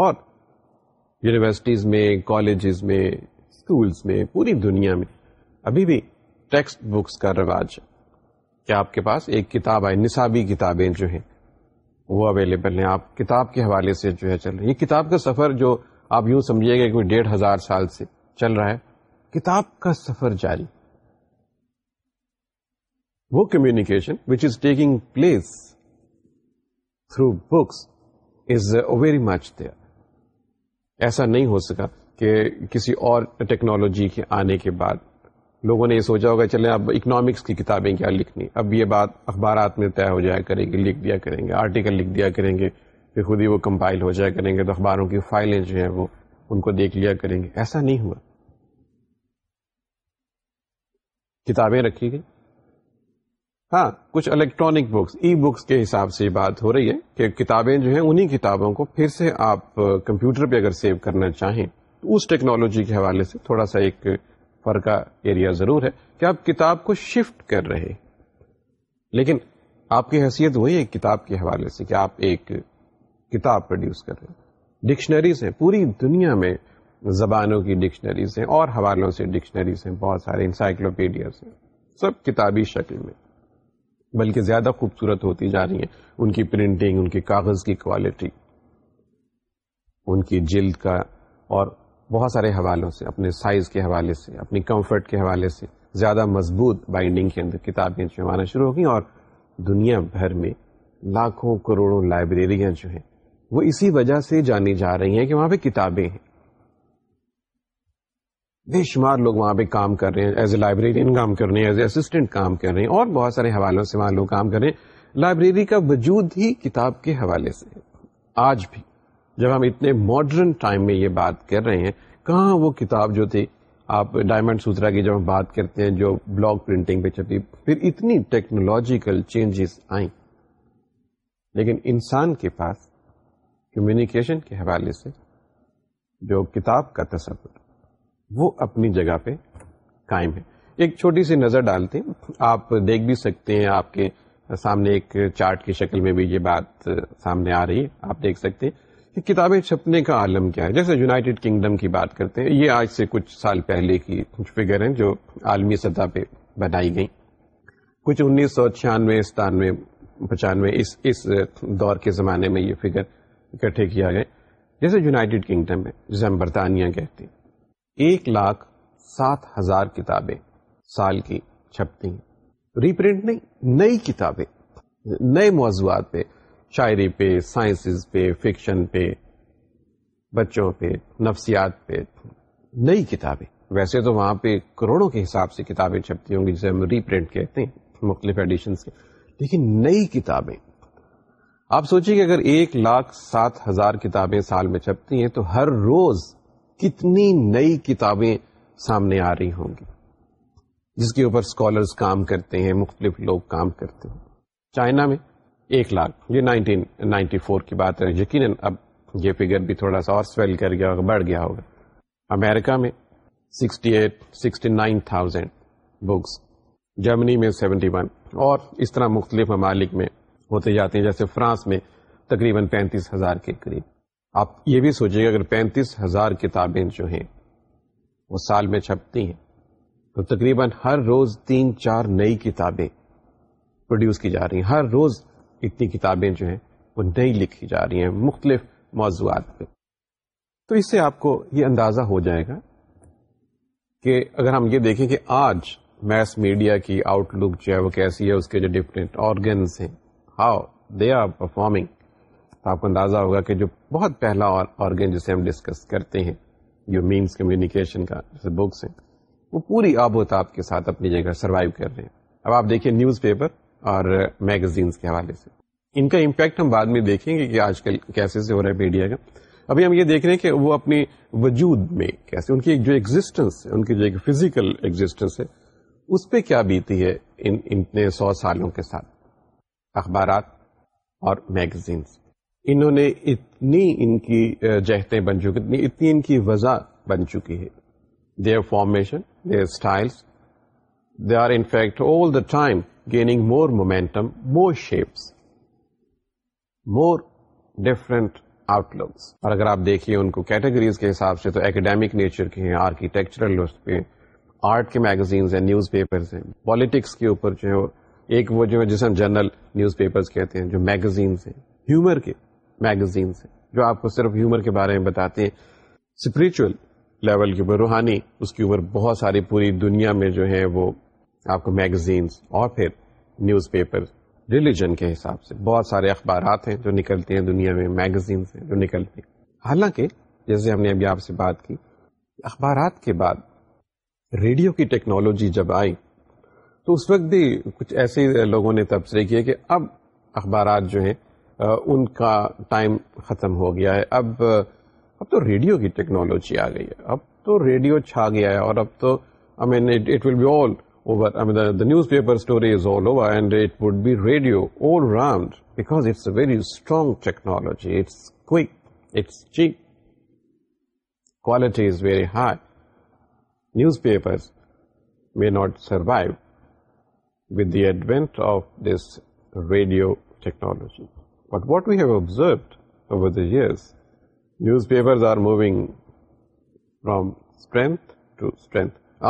اور یونیورسٹیز میں کالجز میں اسکولس میں پوری دنیا میں ابھی بھی ٹیکسٹ بکس کا رواج ہے کیا آپ کے پاس ایک کتاب آئی نصابی کتابیں جو ہیں وہ اویلیبل ہیں آپ کتاب کے حوالے سے جو ہے چل رہے ہیں یہ کتاب کا سفر جو آپ یوں سمجھیے گا کوئی ڈیڑھ ہزار سال سے چل رہا ہے کتاب کا سفر جاری وہ communication which is taking place through books is very much ایسا نہیں ہو سکا کہ کسی اور ٹیکنالوجی کے آنے کے بعد لوگوں نے یہ سوچا ہوگا چلیں اب اکنامکس کی کتابیں کیا لکھنی اب یہ بات اخبارات میں طے ہو جایا کریں گے لکھ دیا کریں گے آرٹیکل لکھ دیا کریں گے پھر خود ہی وہ کمپائل ہو جایا کریں گے تو اخباروں کی فائلیں جو ہیں وہ ان کو دیکھ لیا کریں گے ایسا نہیں ہوا کتابیں رکھی گئی ہاں کچھ الیکٹرانک بکس ای بکس کے حساب سے یہ بات ہو رہی ہے کہ کتابیں جو ہیں انہی کتابوں کو پھر سے آپ کمپیوٹر پہ اگر سیو کرنا چاہیں تو اس ٹیکنالوجی کے حوالے سے تھوڑا سا ایک فرقہ ایریا ضرور ہے کہ آپ کتاب کو شفٹ کر رہے لیکن آپ کی حیثیت وہی ہے کتاب کے حوالے سے کہ آپ ایک کتاب پروڈیوس کر رہے ڈکشنریز ہیں پوری دنیا میں زبانوں کی ڈکشنریز ہیں اور حوالوں سے ڈکشنریز ہیں بہت سارے انسائکلوپیڈیاز ہیں سب کتابی شکل میں بلکہ زیادہ خوبصورت ہوتی جا رہی ہیں ان کی پرنٹنگ ان کے کاغذ کی کوالٹی ان کی جلد کا اور بہت سارے حوالوں سے اپنے سائز کے حوالے سے اپنی کمفرٹ کے حوالے سے زیادہ مضبوط بائنڈنگ کے اندر کتابیں چڑھانا شروع ہو گئیں اور دنیا بھر میں لاکھوں کروڑوں لائبریریاں جو ہیں وہ اسی وجہ سے جانی جا رہی ہیں کہ وہاں پہ کتابیں ہیں بے شمار لوگ وہاں پہ کام کر رہے ہیں ایز اے لائبریرین کام کر رہے ہیں ایز اے اسسٹنٹ کام کر رہے ہیں اور بہت سارے حوالوں سے وہاں لوگ کام کر رہے ہیں لائبریری کا وجود ہی کتاب کے حوالے سے آج بھی جب ہم اتنے ماڈرن ٹائم میں یہ بات کر رہے ہیں کہاں وہ کتاب جو تھی آپ ڈائمنڈ سوترا کی جب ہم بات کرتے ہیں جو بلاگ پرنٹنگ پہ چھپی پھر اتنی ٹیکنالوجیکل چینجز آئیں لیکن انسان کے پاس کمیونیکیشن کے حوالے سے جو کتاب کا تصور وہ اپنی جگہ پہ قائم ہے ایک چھوٹی سی نظر ڈالتے ہیں آپ دیکھ بھی سکتے ہیں آپ کے سامنے ایک چارٹ کی شکل میں بھی یہ بات سامنے آ رہی ہے آپ دیکھ سکتے ہیں کہ کتابیں چھپنے کا عالم کیا ہے جیسے یونائٹیڈ کنگڈم کی بات کرتے ہیں یہ آج سے کچھ سال پہلے کی فگر ہیں جو عالمی سطح پہ بنائی گئی کچھ انیس سو چھیانوے ستانوے پچانوے اس اس دور کے زمانے میں یہ فگر اکٹھے کیا گئے جیسے یونائٹیڈ کنگڈم ہے جسے ہم برطانیہ کہتے ہیں ایک لاکھ سات ہزار کتابیں سال کی چھپتی ہیں ریپرنٹ نہیں نئی کتابیں نئے موضوعات پہ شاعری پہ سائنسز پہ فکشن پہ بچوں پہ نفسیات پہ نئی کتابیں ویسے تو وہاں پہ کروڑوں کے حساب سے کتابیں چھپتی ہوں گی جسے ہم ریپرنٹ کہتے ہیں مختلف ایڈیشنس کے لیکن نئی کتابیں آپ سوچیں کہ اگر ایک لاکھ سات ہزار کتابیں سال میں چھپتی ہیں تو ہر روز کتنی نئی کتابیں سامنے آ رہی ہوں گی جس کے اوپر اسکالرس کام کرتے ہیں مختلف لوگ کام کرتے ہیں چائنا میں ایک لاکھ یہ نائنٹین نائنٹی فور کی بات ہے یقیناً اب یہ فگر بھی تھوڑا سا اور سویل کر گیا بڑھ گیا ہوگا امیرکا میں sixty eight sixty nine thousand books Germany میں سیونٹی ون اور اس طرح مختلف ممالک میں ہوتے جاتے ہیں جیسے فرانس میں تقریباً پینتیس ہزار کے قریب آپ یہ بھی سوچیں گے اگر پینتیس ہزار کتابیں جو ہیں وہ سال میں چھپتی ہیں تو تقریباً ہر روز تین چار نئی کتابیں پروڈیوس کی جا رہی ہیں ہر روز اتنی کتابیں جو ہیں وہ نئی لکھی جا رہی ہیں مختلف موضوعات پہ تو اس سے آپ کو یہ اندازہ ہو جائے گا کہ اگر ہم یہ دیکھیں کہ آج میس میڈیا کی آؤٹ لک جو ہے وہ کیسی ہے اس کے جو ڈفرینٹ آرگنز ہیں ہاؤ دے آر پرفارمنگ آپ کو اندازہ ہوگا کہ جو بہت پہلا آرگن جسے ہم ڈسکس کرتے ہیں جو مینس کمیونیکیشن کا جیسے بکس ہیں وہ پوری آب و تاب کے ساتھ اپنی جگہ سروائیو کر رہے ہیں اب آپ دیکھیں نیوز پیپر اور میگزینس کے حوالے سے ان کا امپیکٹ ہم بعد میں دیکھیں گے کہ آج کل کیسے سے ہو رہا ہے میڈیا کا ابھی ہم یہ دیکھ رہے ہیں کہ وہ اپنی وجود میں کیسے ان کی ایک جو ایگزٹینس ہے ان کی جو ایک فزیکل ایگزٹینس ہے اس پہ کیا بیتی ہے ان اتنے سو سالوں کے ساتھ اخبارات اور میگزینس انہوں نے اتنی ان کی جہتیں بن چکی اتنی اتنی ان کی وضع بن چکی ہے their formation their styles they are in fact all the time gaining more momentum more shapes more different outlooks اور اگر آپ دیکھیے ان کو کیٹیگریز کے حساب سے تو اکیڈیمک نیچر کے ہیں آرکیٹیکچرل اس پہ آرٹ کے میگزینز ہیں نیوز پیپرز ہیں پالیٹکس کے اوپر جو ہے ایک وہ جو ہے جسے ہم جنرل نیوز پیپرز کہتے ہیں جو میگزینز ہیں ہیومر کے میگزینس ہیں جو آپ کو صرف ہیومر کے بارے میں بتاتے ہیں اسپرچول لیول کے اوپر روحانی اس کے اوپر بہت ساری پوری دنیا میں جو ہے وہ آپ کو میگزینس اور پھر نیوز پیپر ریلیجن کے حساب سے بہت سارے اخبارات ہیں جو نکلتے ہیں دنیا میں میگزینس ہیں جو نکلتے ہیں حالانکہ جیسے ہم نے ابھی آپ سے بات کی اخبارات کے بعد ریڈیو کی ٹیکنالوجی جب آئی تو اس وقت بھی کچھ ایسے لوگوں نے تبصرے کیے کہ اب اخبارات جو ہیں ان کا ٹائم ختم ہو گیا ہے اب اب تو ریڈیو کی ٹیکنالوجی آ گئی ہے اب تو ریڈیو چھا گیا ہے اور اب تو it will be all over newspaper story is all over and it would be radio all round because it's a very strong technology it's kits cheap quality is very high newspaper may not survive with the advent of this radio technology but what we've observed over this newspaper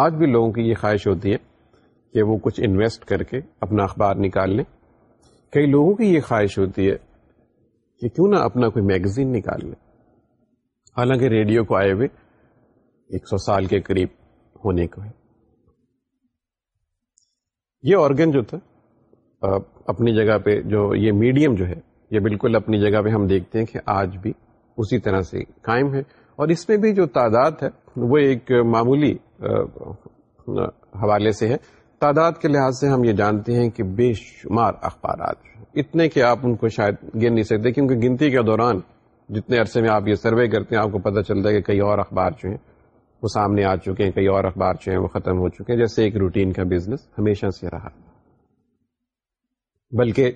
آج بھی لوگوں کی یہ خواہش ہوتی ہے کہ وہ کچھ انویسٹ کر کے اپنا اخبار نکال لیں کئی لوگوں کی یہ خواہش ہوتی ہے کہ کیوں نہ اپنا کوئی میگزین نکال لیں حالانکہ ریڈیو کو آئے ہوئے ایک سو سال کے قریب ہونے کو ہے یہ آرگن جو تھا اپنی جگہ پہ جو یہ میڈیم جو ہے یہ بالکل اپنی جگہ پہ ہم دیکھتے ہیں کہ آج بھی اسی طرح سے قائم ہے اور اس میں بھی جو تعداد ہے وہ ایک معمولی حوالے سے ہے تعداد کے لحاظ سے ہم یہ جانتے ہیں کہ بے شمار اخبارات اتنے کہ آپ ان کو شاید گن نہیں سکتے کیونکہ گنتی کے دوران جتنے عرصے میں آپ یہ سروے کرتے ہیں آپ کو پتہ چلتا ہے کہ کئی اور اخبار جو ہیں وہ سامنے آ چکے ہیں کئی اور اخبار جو ہیں وہ ختم ہو چکے ہیں جیسے ایک روٹین کا بزنس ہمیشہ سے رہا بلکہ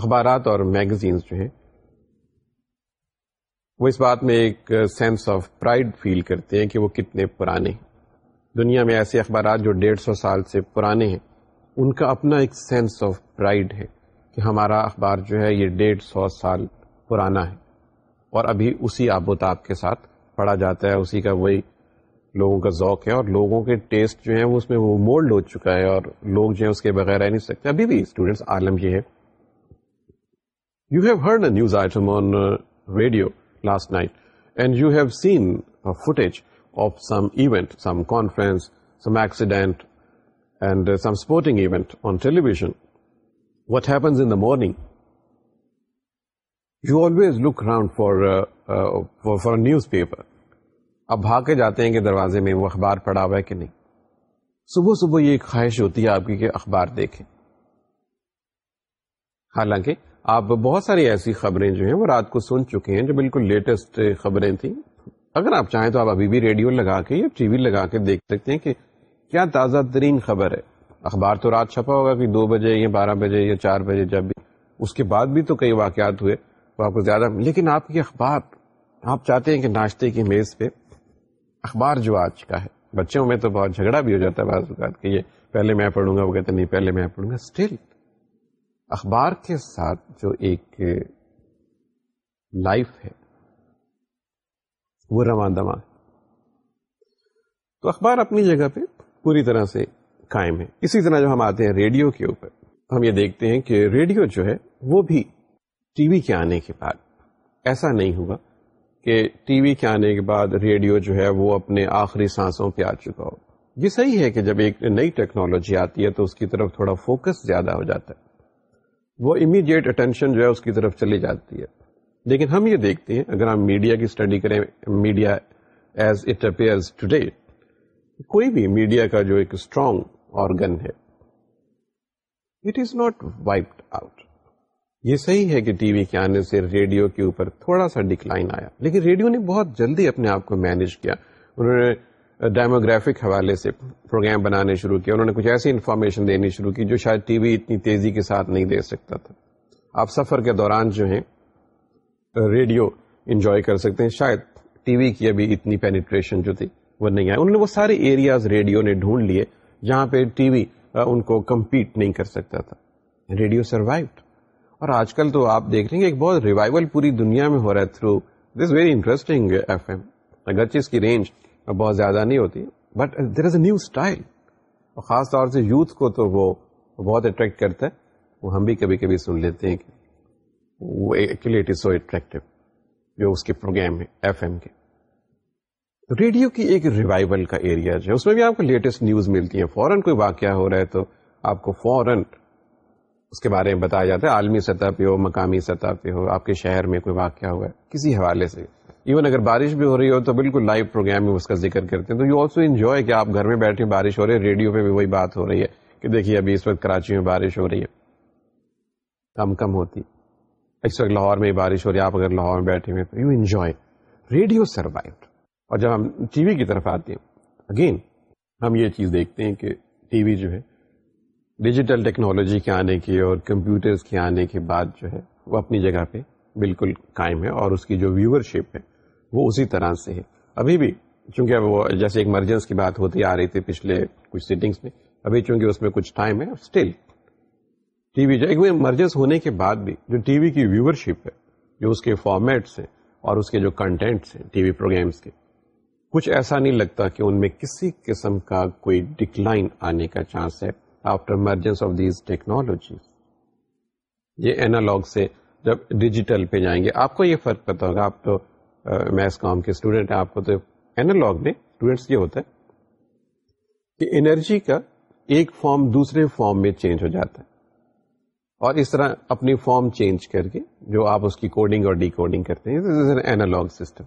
اخبارات اور میگزینس جو ہیں وہ اس بات میں ایک سینس آف پرائڈ فیل کرتے ہیں کہ وہ کتنے پرانے ہیں دنیا میں ایسے اخبارات جو ڈیڑھ سو سال سے پرانے ہیں ان کا اپنا ایک سینس آف پرائڈ ہے کہ ہمارا اخبار جو ہے یہ ڈیڑھ سو سال پرانا ہے اور ابھی اسی آب و تاب کے ساتھ پڑھا جاتا ہے اسی کا وہی لوگوں کا ذوق ہے اور لوگوں کے ٹیسٹ جو ہیں وہ اس میں وہ مولڈ ہو چکا ہے اور لوگ جو ہیں اس کے بغیر رہ نہیں سکتے ابھی بھی اسٹوڈینٹس عالم یہ ہے you have uh, conference, a news item on radio last night and you have seen in some morning? Television what look you always look around for for newspaper اب بھاگ کے جاتے ہیں کہ دروازے میں وہ اخبار پڑا ہوا ہے کہ نہیں صبح صبح یہ خواہش ہوتی ہے آپ کی کہ اخبار دیکھیں حالانکہ آپ بہت ساری ایسی خبریں جو ہیں وہ رات کو سن چکے ہیں جو بالکل لیٹسٹ خبریں تھیں اگر آپ چاہیں تو آپ ابھی بھی ریڈیو لگا کے یا ٹی وی لگا کے دیکھ سکتے ہیں کہ کیا تازہ ترین خبر ہے اخبار تو رات چھپا ہوگا کہ دو بجے یا بارہ بجے یا چار بجے جب بھی اس کے بعد بھی تو کئی واقعات ہوئے وہ آپ کو زیادہ لیکن آپ کے اخبار آپ چاہتے ہیں کہ ناشتے کی میز پہ اخبار جو آج کا ہے بچوں میں تو بہت جھگڑا بھی ہو جاتا ہے بعض اوقات کہ یہ پہلے میں پڑھوں گا وہ کہتے نہیں پہلے میں پڑھوں گا اسٹل اخبار کے ساتھ جو ایک لائف ہے وہ رواں دواں تو اخبار اپنی جگہ پہ پوری طرح سے قائم ہے اسی طرح جو ہم آتے ہیں ریڈیو کے اوپر ہم یہ دیکھتے ہیں کہ ریڈیو جو ہے وہ بھی ٹی وی کے آنے کے بعد ایسا نہیں ہوا کہ ٹی وی کے آنے کے بعد ریڈیو جو ہے وہ اپنے آخری سانسوں پہ آ چکا ہو یہ صحیح ہے کہ جب ایک نئی ٹیکنالوجی آتی ہے تو اس کی طرف تھوڑا فوکس زیادہ ہو جاتا ہے وہ امیڈیٹ اٹینشن جو ہے اس کی طرف چلی جاتی ہے لیکن ہم یہ دیکھتے ہیں اگر ہم میڈیا کی اسٹڈی کریں media as it appears today کوئی بھی میڈیا کا جو ایک اسٹرانگ آرگن ہے it is not wiped out یہ صحیح ہے کہ ٹی وی کے آنے سے ریڈیو کے اوپر تھوڑا سا ڈکلائن آیا لیکن ریڈیو نے بہت جلدی اپنے آپ کو مینج کیا انہوں نے ڈیموگرافک حوالے سے پروگرام بنانے شروع کیا انہوں نے کچھ ایسی انفارمیشن دینی شروع کی جو شاید ٹی وی اتنی تیزی کے ساتھ نہیں دے سکتا تھا آپ سفر کے دوران جو ہیں ریڈیو انجوائے کر سکتے ہیں شاید ٹی وی کی ابھی اتنی پینیٹریشن جو تھی وہ نہیں آئے وہ سارے ایریاز ریڈیو نے ڈھونڈ لیے جہاں پہ ٹی وی ان کو کمپیٹ نہیں کر سکتا تھا ریڈیو سروائوڈ اور آج کل تو آپ دیکھ رہے ہیں ایک بہت ریوائول پوری دنیا میں ہو رہا ہے through this very interesting F M اگرچہ اس کی رینج بہت زیادہ نہیں ہوتی but there is a new style اور خاص طور سے یوتھ کو تو وہ بہت اٹریکٹ کرتا ہے وہ ہم بھی کبھی کبھی سن لیتے ہیں کہ وہ اٹ از سو اٹریکٹو جو اس کے پروگرام ہے ایف ایم کے ریڈیو کی ایک ریوائول کا ایریا جو ہے اس میں بھی آپ کو لیٹسٹ نیوز ملتی ہے فوراً کوئی واقعہ ہو رہا ہے تو آپ کو فوراً اس کے بارے میں بتایا جاتا ہے عالمی سطح پہ ہو مقامی سطح پہ ہو آپ کے شہر میں کوئی واقعہ ہوا ہے کسی حوالے سے ایون اگر بارش بھی ہو رہی ہو تو بالکل لائیو پروگرام میں اس کا ذکر کرتے ہیں تو یو آلسو انجوائے کہ آپ گھر میں بیٹھے بارش ہو رہی ہے ریڈیو پہ بھی وہی بات ہو رہی ہے کہ دیکھیے ابھی اس وقت کراچی میں بارش ہو رہی ہے کم کم ہوتی ہے اس وقت لاہور میں بارش ہو رہی ہے آپ اگر لاہور میں بیٹھے ہوئے تو یو انجوائے ریڈیو سروائڈ اور جب ہم ٹی وی کی طرف آتے ہیں اگین ہم یہ چیز دیکھتے ہیں کہ ٹی وی جو ہے ڈیجیٹل ٹیکنالوجی کے آنے کے اور کمپیوٹرز کے آنے کے بعد جو ہے وہ اپنی جگہ پہ بالکل قائم ہے اور اس کی جو ویور شپ ہے وہ اسی طرح سے ہے ابھی بھی چونکہ وہ جیسے ایک مرجنس کی بات ہوتی آ رہی تھی پچھلے کچھ سیٹنگس میں ابھی چونکہ اس میں کچھ ٹائم ہے اسٹل ٹی وی جو ہونے کے بعد بھی جو ٹی وی کی ویورشپ ہے جو اس کے فارمیٹس ہیں اور اس کے جو کنٹینٹس ہیں ٹی وی پروگرامس کے کچھ ایسا نہیں لگتا کہ ان میں کسی قسم کا کوئی ڈکلائن آنے کا چانس ہے after mergence of these technologies یہ اینالاگ سے جب ڈیجیٹل پہ جائیں گے آپ کو یہ فرق پتا ہوگا آپ تو میتھس کام کے اسٹوڈینٹ میں اسٹوڈینٹس یہ ہوتا ہے کہ انرجی کا ایک فارم دوسرے فارم میں چینج ہو جاتا ہے اور اس طرح اپنی فارم چینج کر کے جو آپ اس کی کوڈنگ اور ڈی کوڈنگ کرتے ہیں سسٹم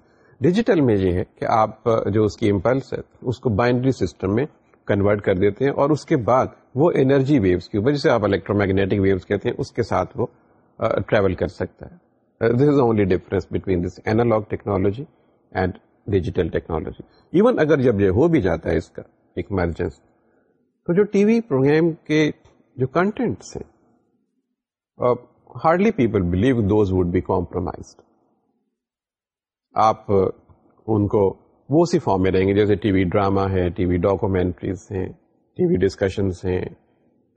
ڈیجیٹل میں یہ ہے کہ آپ جو اس کی امپلس ہے اس کو بائنڈری سسٹم میں کنورٹ کر دیتے ہیں اور اس کے بعد وہ انرجی ویوز کی اوپر جسے آپ الیکٹرو میگنیٹک ویوز کہتے ہیں اس کے ساتھ وہ ٹریول کر سکتا ہے this is only difference between this analogue technology and digital technology even اگر جب یہ ہو بھی جاتا ہے اس کا ایک مرجنس تو جو ٹی وی پروگرام کے جو کنٹینٹس ہیں hardly people believe those would be compromised آپ uh, ان کو وہ سی فارم میں رہیں گے جیسے ٹی وی ڈرامہ ہے ٹی وی ڈاکومینٹریز ہیں ٹی وی ڈسکشنس ہیں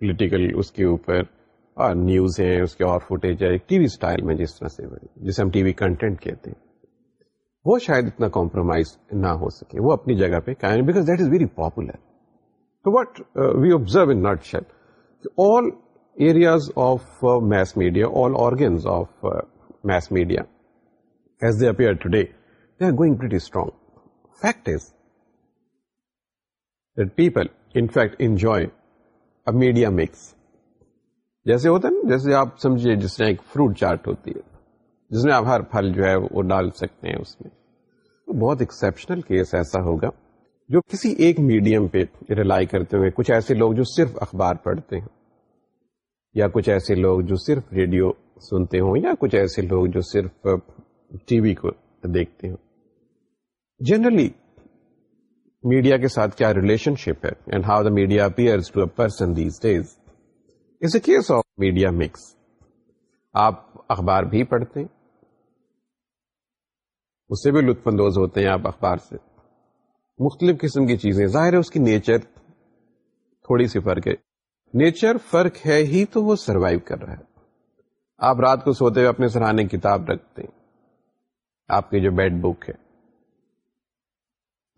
پولیٹیکل اس کے اوپر نیوز ہیں اس کے اور فوٹیج ہے ٹی وی اسٹائل میں جس طرح سے جسے ہم ٹی وی کنٹینٹ کہتے ہیں وہ شاید اتنا کمپرومائز نہ ہو سکے وہ اپنی جگہ پہ قائم because that is very popular تو what we observe in nutshell all areas of mass media all organs of mass media as they appear today they are going very strong fact is people in fact enjoy media mix جیسے ہوتا ہے نا جیسے آپ سمجھیے جس طرح ایک فروٹ چارٹ ہوتی ہے جس میں آپ ہر پھل جو ہے وہ ڈال سکتے ہیں اس میں بہت ایکسپشنل کیس ایسا ہوگا جو کسی ایک میڈیم پہ ریلائی کرتے ہوئے کچھ ایسے لوگ جو صرف اخبار پڑھتے ہیں یا کچھ ایسے لوگ جو صرف ریڈیو سنتے ہوں یا کچھ ایسے لوگ جو صرف ٹی وی کو دیکھتے ہوں جنرلی میڈیا کے ساتھ کیا ریلیشن شپ ہے and how the media appear a case of media mix آپ اخبار بھی پڑھتے ہیں اس سے بھی لطف اندوز ہوتے ہیں آپ اخبار سے مختلف قسم کی چیزیں ظاہر ہے اس کی نیچر تھوڑی سی فرق ہے نیچر فرق ہے ہی تو وہ سروائو کر رہا ہے آپ رات کو سوتے ہوئے اپنے سراہنے کتاب رکھتے ہیں آپ کی جو بیڈ بک ہے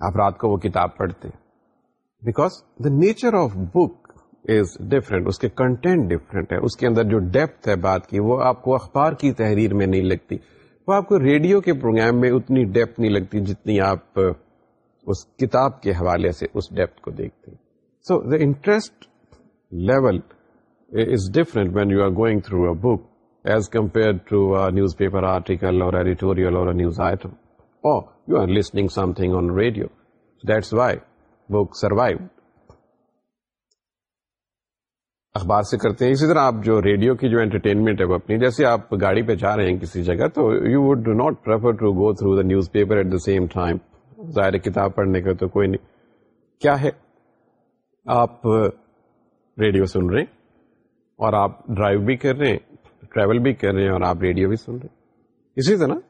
آپ رات کو وہ کتاب پڑھتے because the nature of book is different اس کے کنٹینٹ ڈفرینٹ ہے اس کے اندر جو ڈیپتھ ہے بات کی وہ آپ کو اخبار کی تحریر میں نہیں لگتی وہ آپ کو ریڈیو کے پروگرام میں اتنی ڈیپتھ نہیں لگتی جتنی آپ اس کتاب کے حوالے سے اس ڈیپتھ کو دیکھتے so the interest level is different when you are going through a book as compare to newspaper article اور ایڈیٹوریل اور نیوز آئٹم اور you are listening something on radio that's why book survive اخبار سے کرتے ہیں اسی طرح آپ جو ریڈیو کی جو انٹرٹینمنٹ ہے وہ اپنی جیسے آپ گاڑی پہ جا رہے ہیں کسی جگہ تو you would not prefer to go through the newspaper at the same time ظاہر کتاب پڑھنے کا تو کوئی نہیں کیا ہے آپ ریڈیو سن رہے ہیں اور آپ ڈرائیو بھی کر رہے ہیں ٹریول بھی کر رہے ہیں اور آپ ریڈیو بھی سن رہے ہیں اسی طرح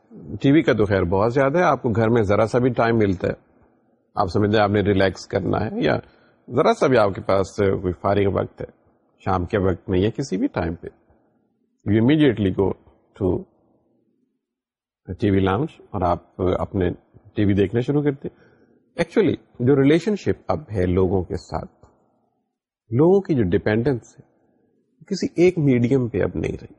ٹی وی کا تو خیر بہت زیادہ ہے آپ کو گھر میں ذرا سا بھی ٹائم ملتا ہے آپ سمجھ ہیں آپ نے ریلیکس کرنا ہے یا ذرا سا بھی آپ کے پاس کوئی فارغ وقت ہے شام کے وقت میں یا کسی بھی ٹائم پہ you immediately go to T V lounge اور آپ اپنے ٹی وی دیکھنا شروع کرتے ایکچولی جو ریلیشن شپ اب ہے لوگوں کے ساتھ لوگوں کی جو ڈپینڈنس ہے کسی ایک میڈیم پہ اب نہیں رہی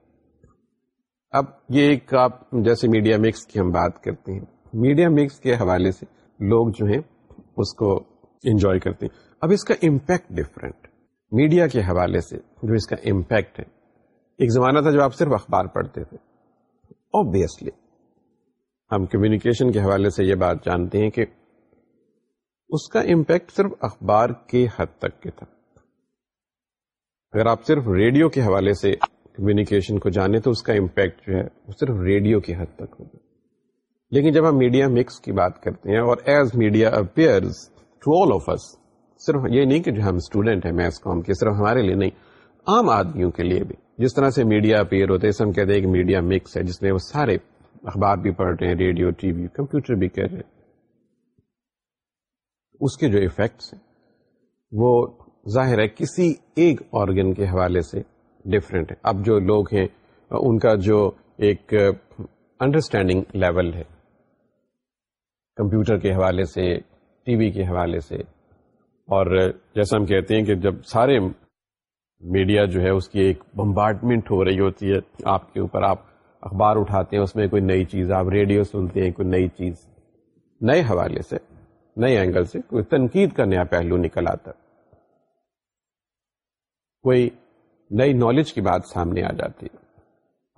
اب یہ ایک آپ جیسے میڈیا مکس کی ہم بات کرتے ہیں میڈیا مکس کے حوالے سے لوگ جو ہیں اس کو انجوائے کرتے ہیں اب اس کا امپیکٹ ڈفرینٹ میڈیا کے حوالے سے جو اس کا امپیکٹ ہے ایک زمانہ تھا جب آپ صرف اخبار پڑھتے تھے ہم کمیونیکیشن کے حوالے سے یہ بات جانتے ہیں کہ اس کا امپیکٹ صرف اخبار کے حد تک کے تھا اگر آپ صرف ریڈیو کے حوالے سے کمیونیکیشن کو جانے تو اس کا امپیکٹ جو ہے وہ صرف ریڈیو کے حد تک ہوگا لیکن جب ہم میڈیا مکس کی بات کرتے ہیں اور as media appears to all of اس صرف یہ نہیں کہ جو ہم اسٹوڈنٹ ہیں میتھس کام کے صرف ہمارے لیے نہیں عام آدمیوں کے لیے بھی جس طرح سے میڈیا اپیئر ہوتے ہیں ہم کہتے ہیں میڈیا مکس ہے جس میں وہ سارے اخبار بھی پڑھ رہے ہیں ریڈیو ٹی وی کمپیوٹر بھی کہہ رہے ہیں اس کے جو افیکٹس وہ ظاہر ہے کسی ایک آرگن کے حوالے سے ڈفرینٹ ہے اب جو لوگ ہیں ان کا جو ایک انڈرسٹینڈنگ لیول ہے کمپیوٹر کے حوالے سے ٹی وی کے حوالے سے اور جیسا ہم کہتے ہیں کہ جب سارے میڈیا جو ہے اس کی ایک بمبارٹمنٹ ہو رہی ہوتی ہے آپ کے اوپر آپ اخبار اٹھاتے ہیں اس میں کوئی نئی چیز آپ ریڈیو سنتے ہیں کوئی نئی چیز نئے حوالے سے نئے اینگل سے کوئی تنقید کا نیا پہلو نکل آتا کوئی نئی نالج کی بات سامنے آ جاتی ہے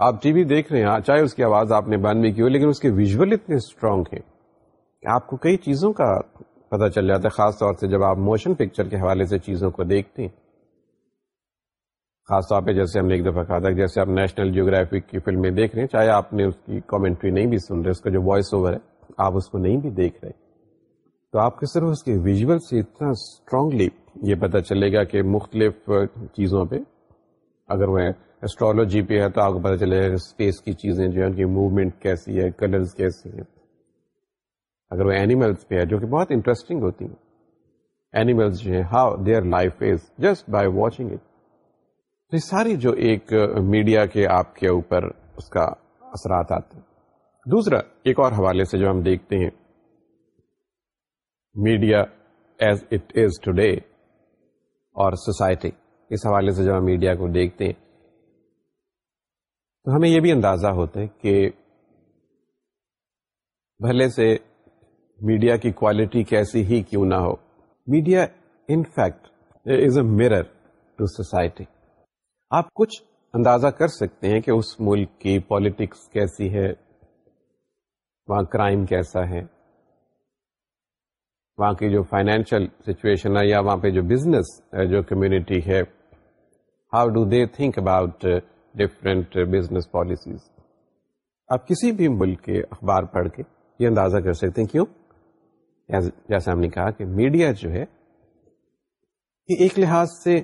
آپ ٹی وی دیکھ رہے ہیں ہاں، چاہے اس کی آواز آپ نے بند بھی کی ہو لیکن اس کے ویژول اتنے اسٹرانگ ہیں کہ آپ کو کئی چیزوں کا پتہ چل جاتا ہے خاص طور سے جب آپ موشن پکچر کے حوالے سے چیزوں کو دیکھتے ہیں خاص طور پہ جیسے ہم نے ایک دفعہ کہا تھا جیسے آپ نیشنل جیوگرافک کی فلمیں دیکھ رہے ہیں چاہے آپ نے اس کی کامنٹری نہیں بھی سن رہے اس کا جو وائس اوور ہے آپ اس کو نہیں بھی دیکھ رہے تو آپ کے صرف اس کے ویژول سے اتنا اسٹرانگلی یہ پتہ چلے گا کہ مختلف چیزوں پہ اگر وہ اسٹرالوجی پہ ہے تو آپ کو پتہ چلے گا اسپیس کی چیزیں جو ہیں ان کی موومنٹ کیسی ہے کلرز کیسی ہیں اگر وہ اینیملس پہ ہے جو کہ بہت انٹرسٹنگ ہوتی ہیں اینیملس جو ہے how their life is just by watching it ساری جو ایک میڈیا uh, کے آپ کے اوپر اس کا اثرات آتے ہیں دوسرا ایک اور حوالے سے جو ہم دیکھتے ہیں media as it is today اور سوسائٹی اس حوالے سے جو ہم میڈیا کو دیکھتے ہیں تو ہمیں یہ بھی اندازہ ہوتا ہے کہ بھلے سے میڈیا کی کوالٹی کیسی ہی کیوں نہ ہو media in fact is a mirror to society آپ کچھ اندازہ کر سکتے ہیں کہ اس ملک کی پالیٹکس کیسی ہے وہاں کرائم کیسا ہے وہاں کی جو فائنینشیل سچویشن ہے یا وہاں پہ جو بزنس جو کمیونٹی ہے how do they think about different business policies آپ کسی بھی ملک کے اخبار پڑھ کے یہ اندازہ کر سکتے ہیں کیوں جیسا ہم نے کہا کہ میڈیا جو ہے یہ ایک لحاظ سے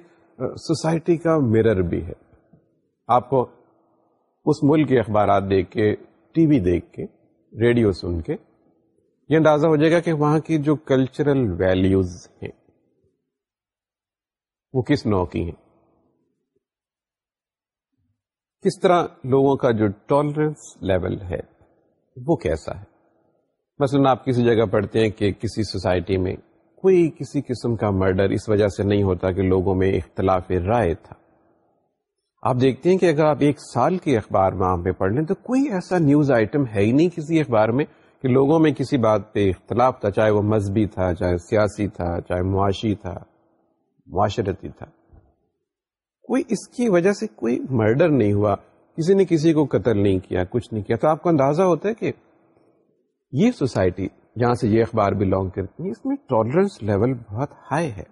سوسائٹی کا مرر بھی ہے آپ کو اس ملک کے اخبارات دیکھ کے ٹی وی دیکھ کے ریڈیو سن کے یہ اندازہ ہو جائے گا کہ وہاں کی جو کلچرل ویلیوز ہیں وہ کس نو کی ہیں کس طرح لوگوں کا جو ٹالرنس لیول ہے وہ کیسا ہے مثلا آپ کسی جگہ پڑھتے ہیں کہ کسی سوسائٹی میں کوئی کسی قسم کا مرڈر اس وجہ سے نہیں ہوتا کہ لوگوں میں اختلاف رائے تھا آپ دیکھتے ہیں کہ اگر آپ ایک سال کے اخبار میں پہ پڑھ لیں تو کوئی ایسا نیوز آئٹم ہے ہی نہیں کسی اخبار میں کہ لوگوں میں کسی بات پہ اختلاف تھا چاہے وہ مذہبی تھا چاہے سیاسی تھا چاہے معاشی تھا معاشرتی تھا کوئی اس کی وجہ سے کوئی مرڈر نہیں ہوا کسی نے کسی کو قتل نہیں کیا کچھ نہیں کیا تو آپ کو اندازہ ہوتا ہے کہ یہ سوسائٹی جہاں سے یہ اخبار بلانگ کرتی ہیں اس میں ٹالرنس لیول بہت ہائی ہے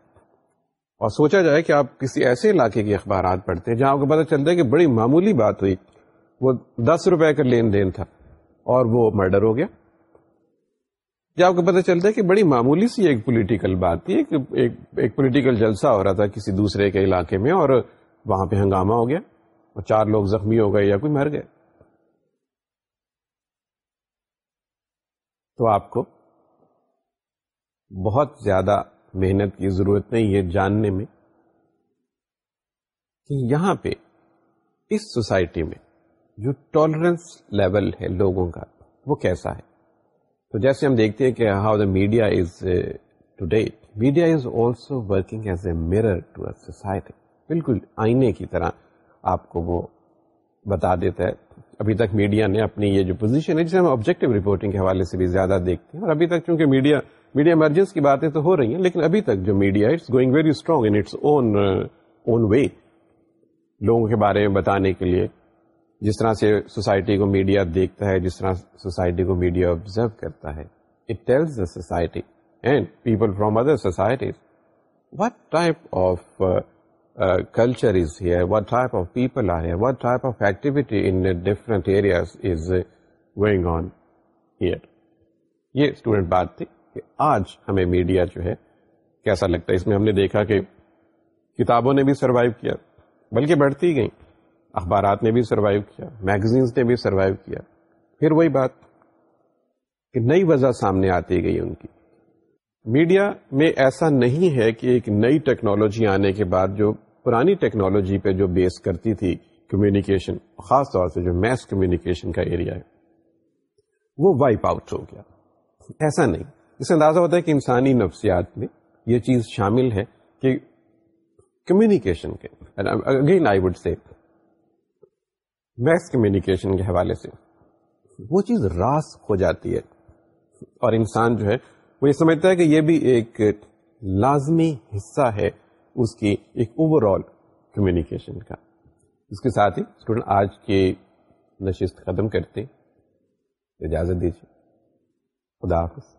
اور سوچا جائے کہ آپ کسی ایسے علاقے کے اخبارات پڑھتے ہیں جہاں آپ کو پتا چلتا ہے کہ بڑی معمولی بات ہوئی وہ دس روپے کا لین دین تھا اور وہ مرڈر ہو گیا جہاں آپ کو پتا چلتا ہے کہ بڑی معمولی سی ایک پولیٹیکل بات تھی ایک, ایک پولیٹیکل جلسہ ہو رہا تھا کسی دوسرے کے علاقے میں اور وہاں پہ ہنگامہ ہو گیا اور چار لوگ زخمی ہو گئے یا کوئی مر گئے تو آپ کو بہت زیادہ محنت کی ضرورت نہیں یہ جاننے میں کہ یہاں پہ اس سوسائٹی میں جو ٹالرنس لیول ہے لوگوں کا وہ کیسا ہے تو جیسے ہم دیکھتے ہیں کہ how the media is today media is also working as a mirror to a society بالکل آئینے کی طرح آپ کو وہ بتا دیتا ہے ابھی تک میڈیا نے اپنی یہ جو پوزیشن ہے جسے ہم آبجیکٹو رپورٹنگ کے حوالے سے بھی زیادہ دیکھتے ہیں اور ابھی تک چونکہ میڈیا میڈیا ایمرجنس کی باتیں تو ہو رہی ہیں لیکن ابھی تک جو media it's going very strong in its own own way لوگوں کے بارے میں بتانے کے لیے جس طرح سے سوسائٹی کو میڈیا دیکھتا ہے جس طرح سوسائٹی کو میڈیا آبزرو کرتا ہے it tells the society and people from other societies what type of culture is here what type of people are here what type of activity in different areas is going on here یہ student بات تھی کہ آج ہمیں media جو ہے کیسا لگتا ہے اس میں ہم نے دیکھا کہ کتابوں نے بھی سروائو کیا بلکہ بڑھتی گئی اخبارات نے بھی سروائیو کیا میگزینس نے بھی سروائیو کیا پھر وہی بات کہ نئی وجہ سامنے آتی گئی ان کی میڈیا میں ایسا نہیں ہے کہ ایک نئی ٹیکنالوجی آنے کے بعد جو پرانی ٹیکنالوجی پہ جو بیس کرتی تھی کمیونیکیشن خاص طور سے جو میس کمیونیکیشن کا ایریا ہے وہ وائپ آؤٹ ہو گیا ایسا نہیں اس سے اندازہ ہوتا ہے کہ انسانی نفسیات میں یہ چیز شامل ہے کہ کمیونیکیشن کے again I would mass communication کے حوالے سے وہ چیز راس ہو جاتی ہے اور انسان جو ہے وہ یہ سمجھتا ہے کہ یہ بھی ایک لازمی حصہ ہے اس کی ایک اوور آل کمیونیکیشن کا اس کے ساتھ ہی اسٹوڈنٹ آج کی نشست ختم کرتے اجازت دیجیے خدا حافظ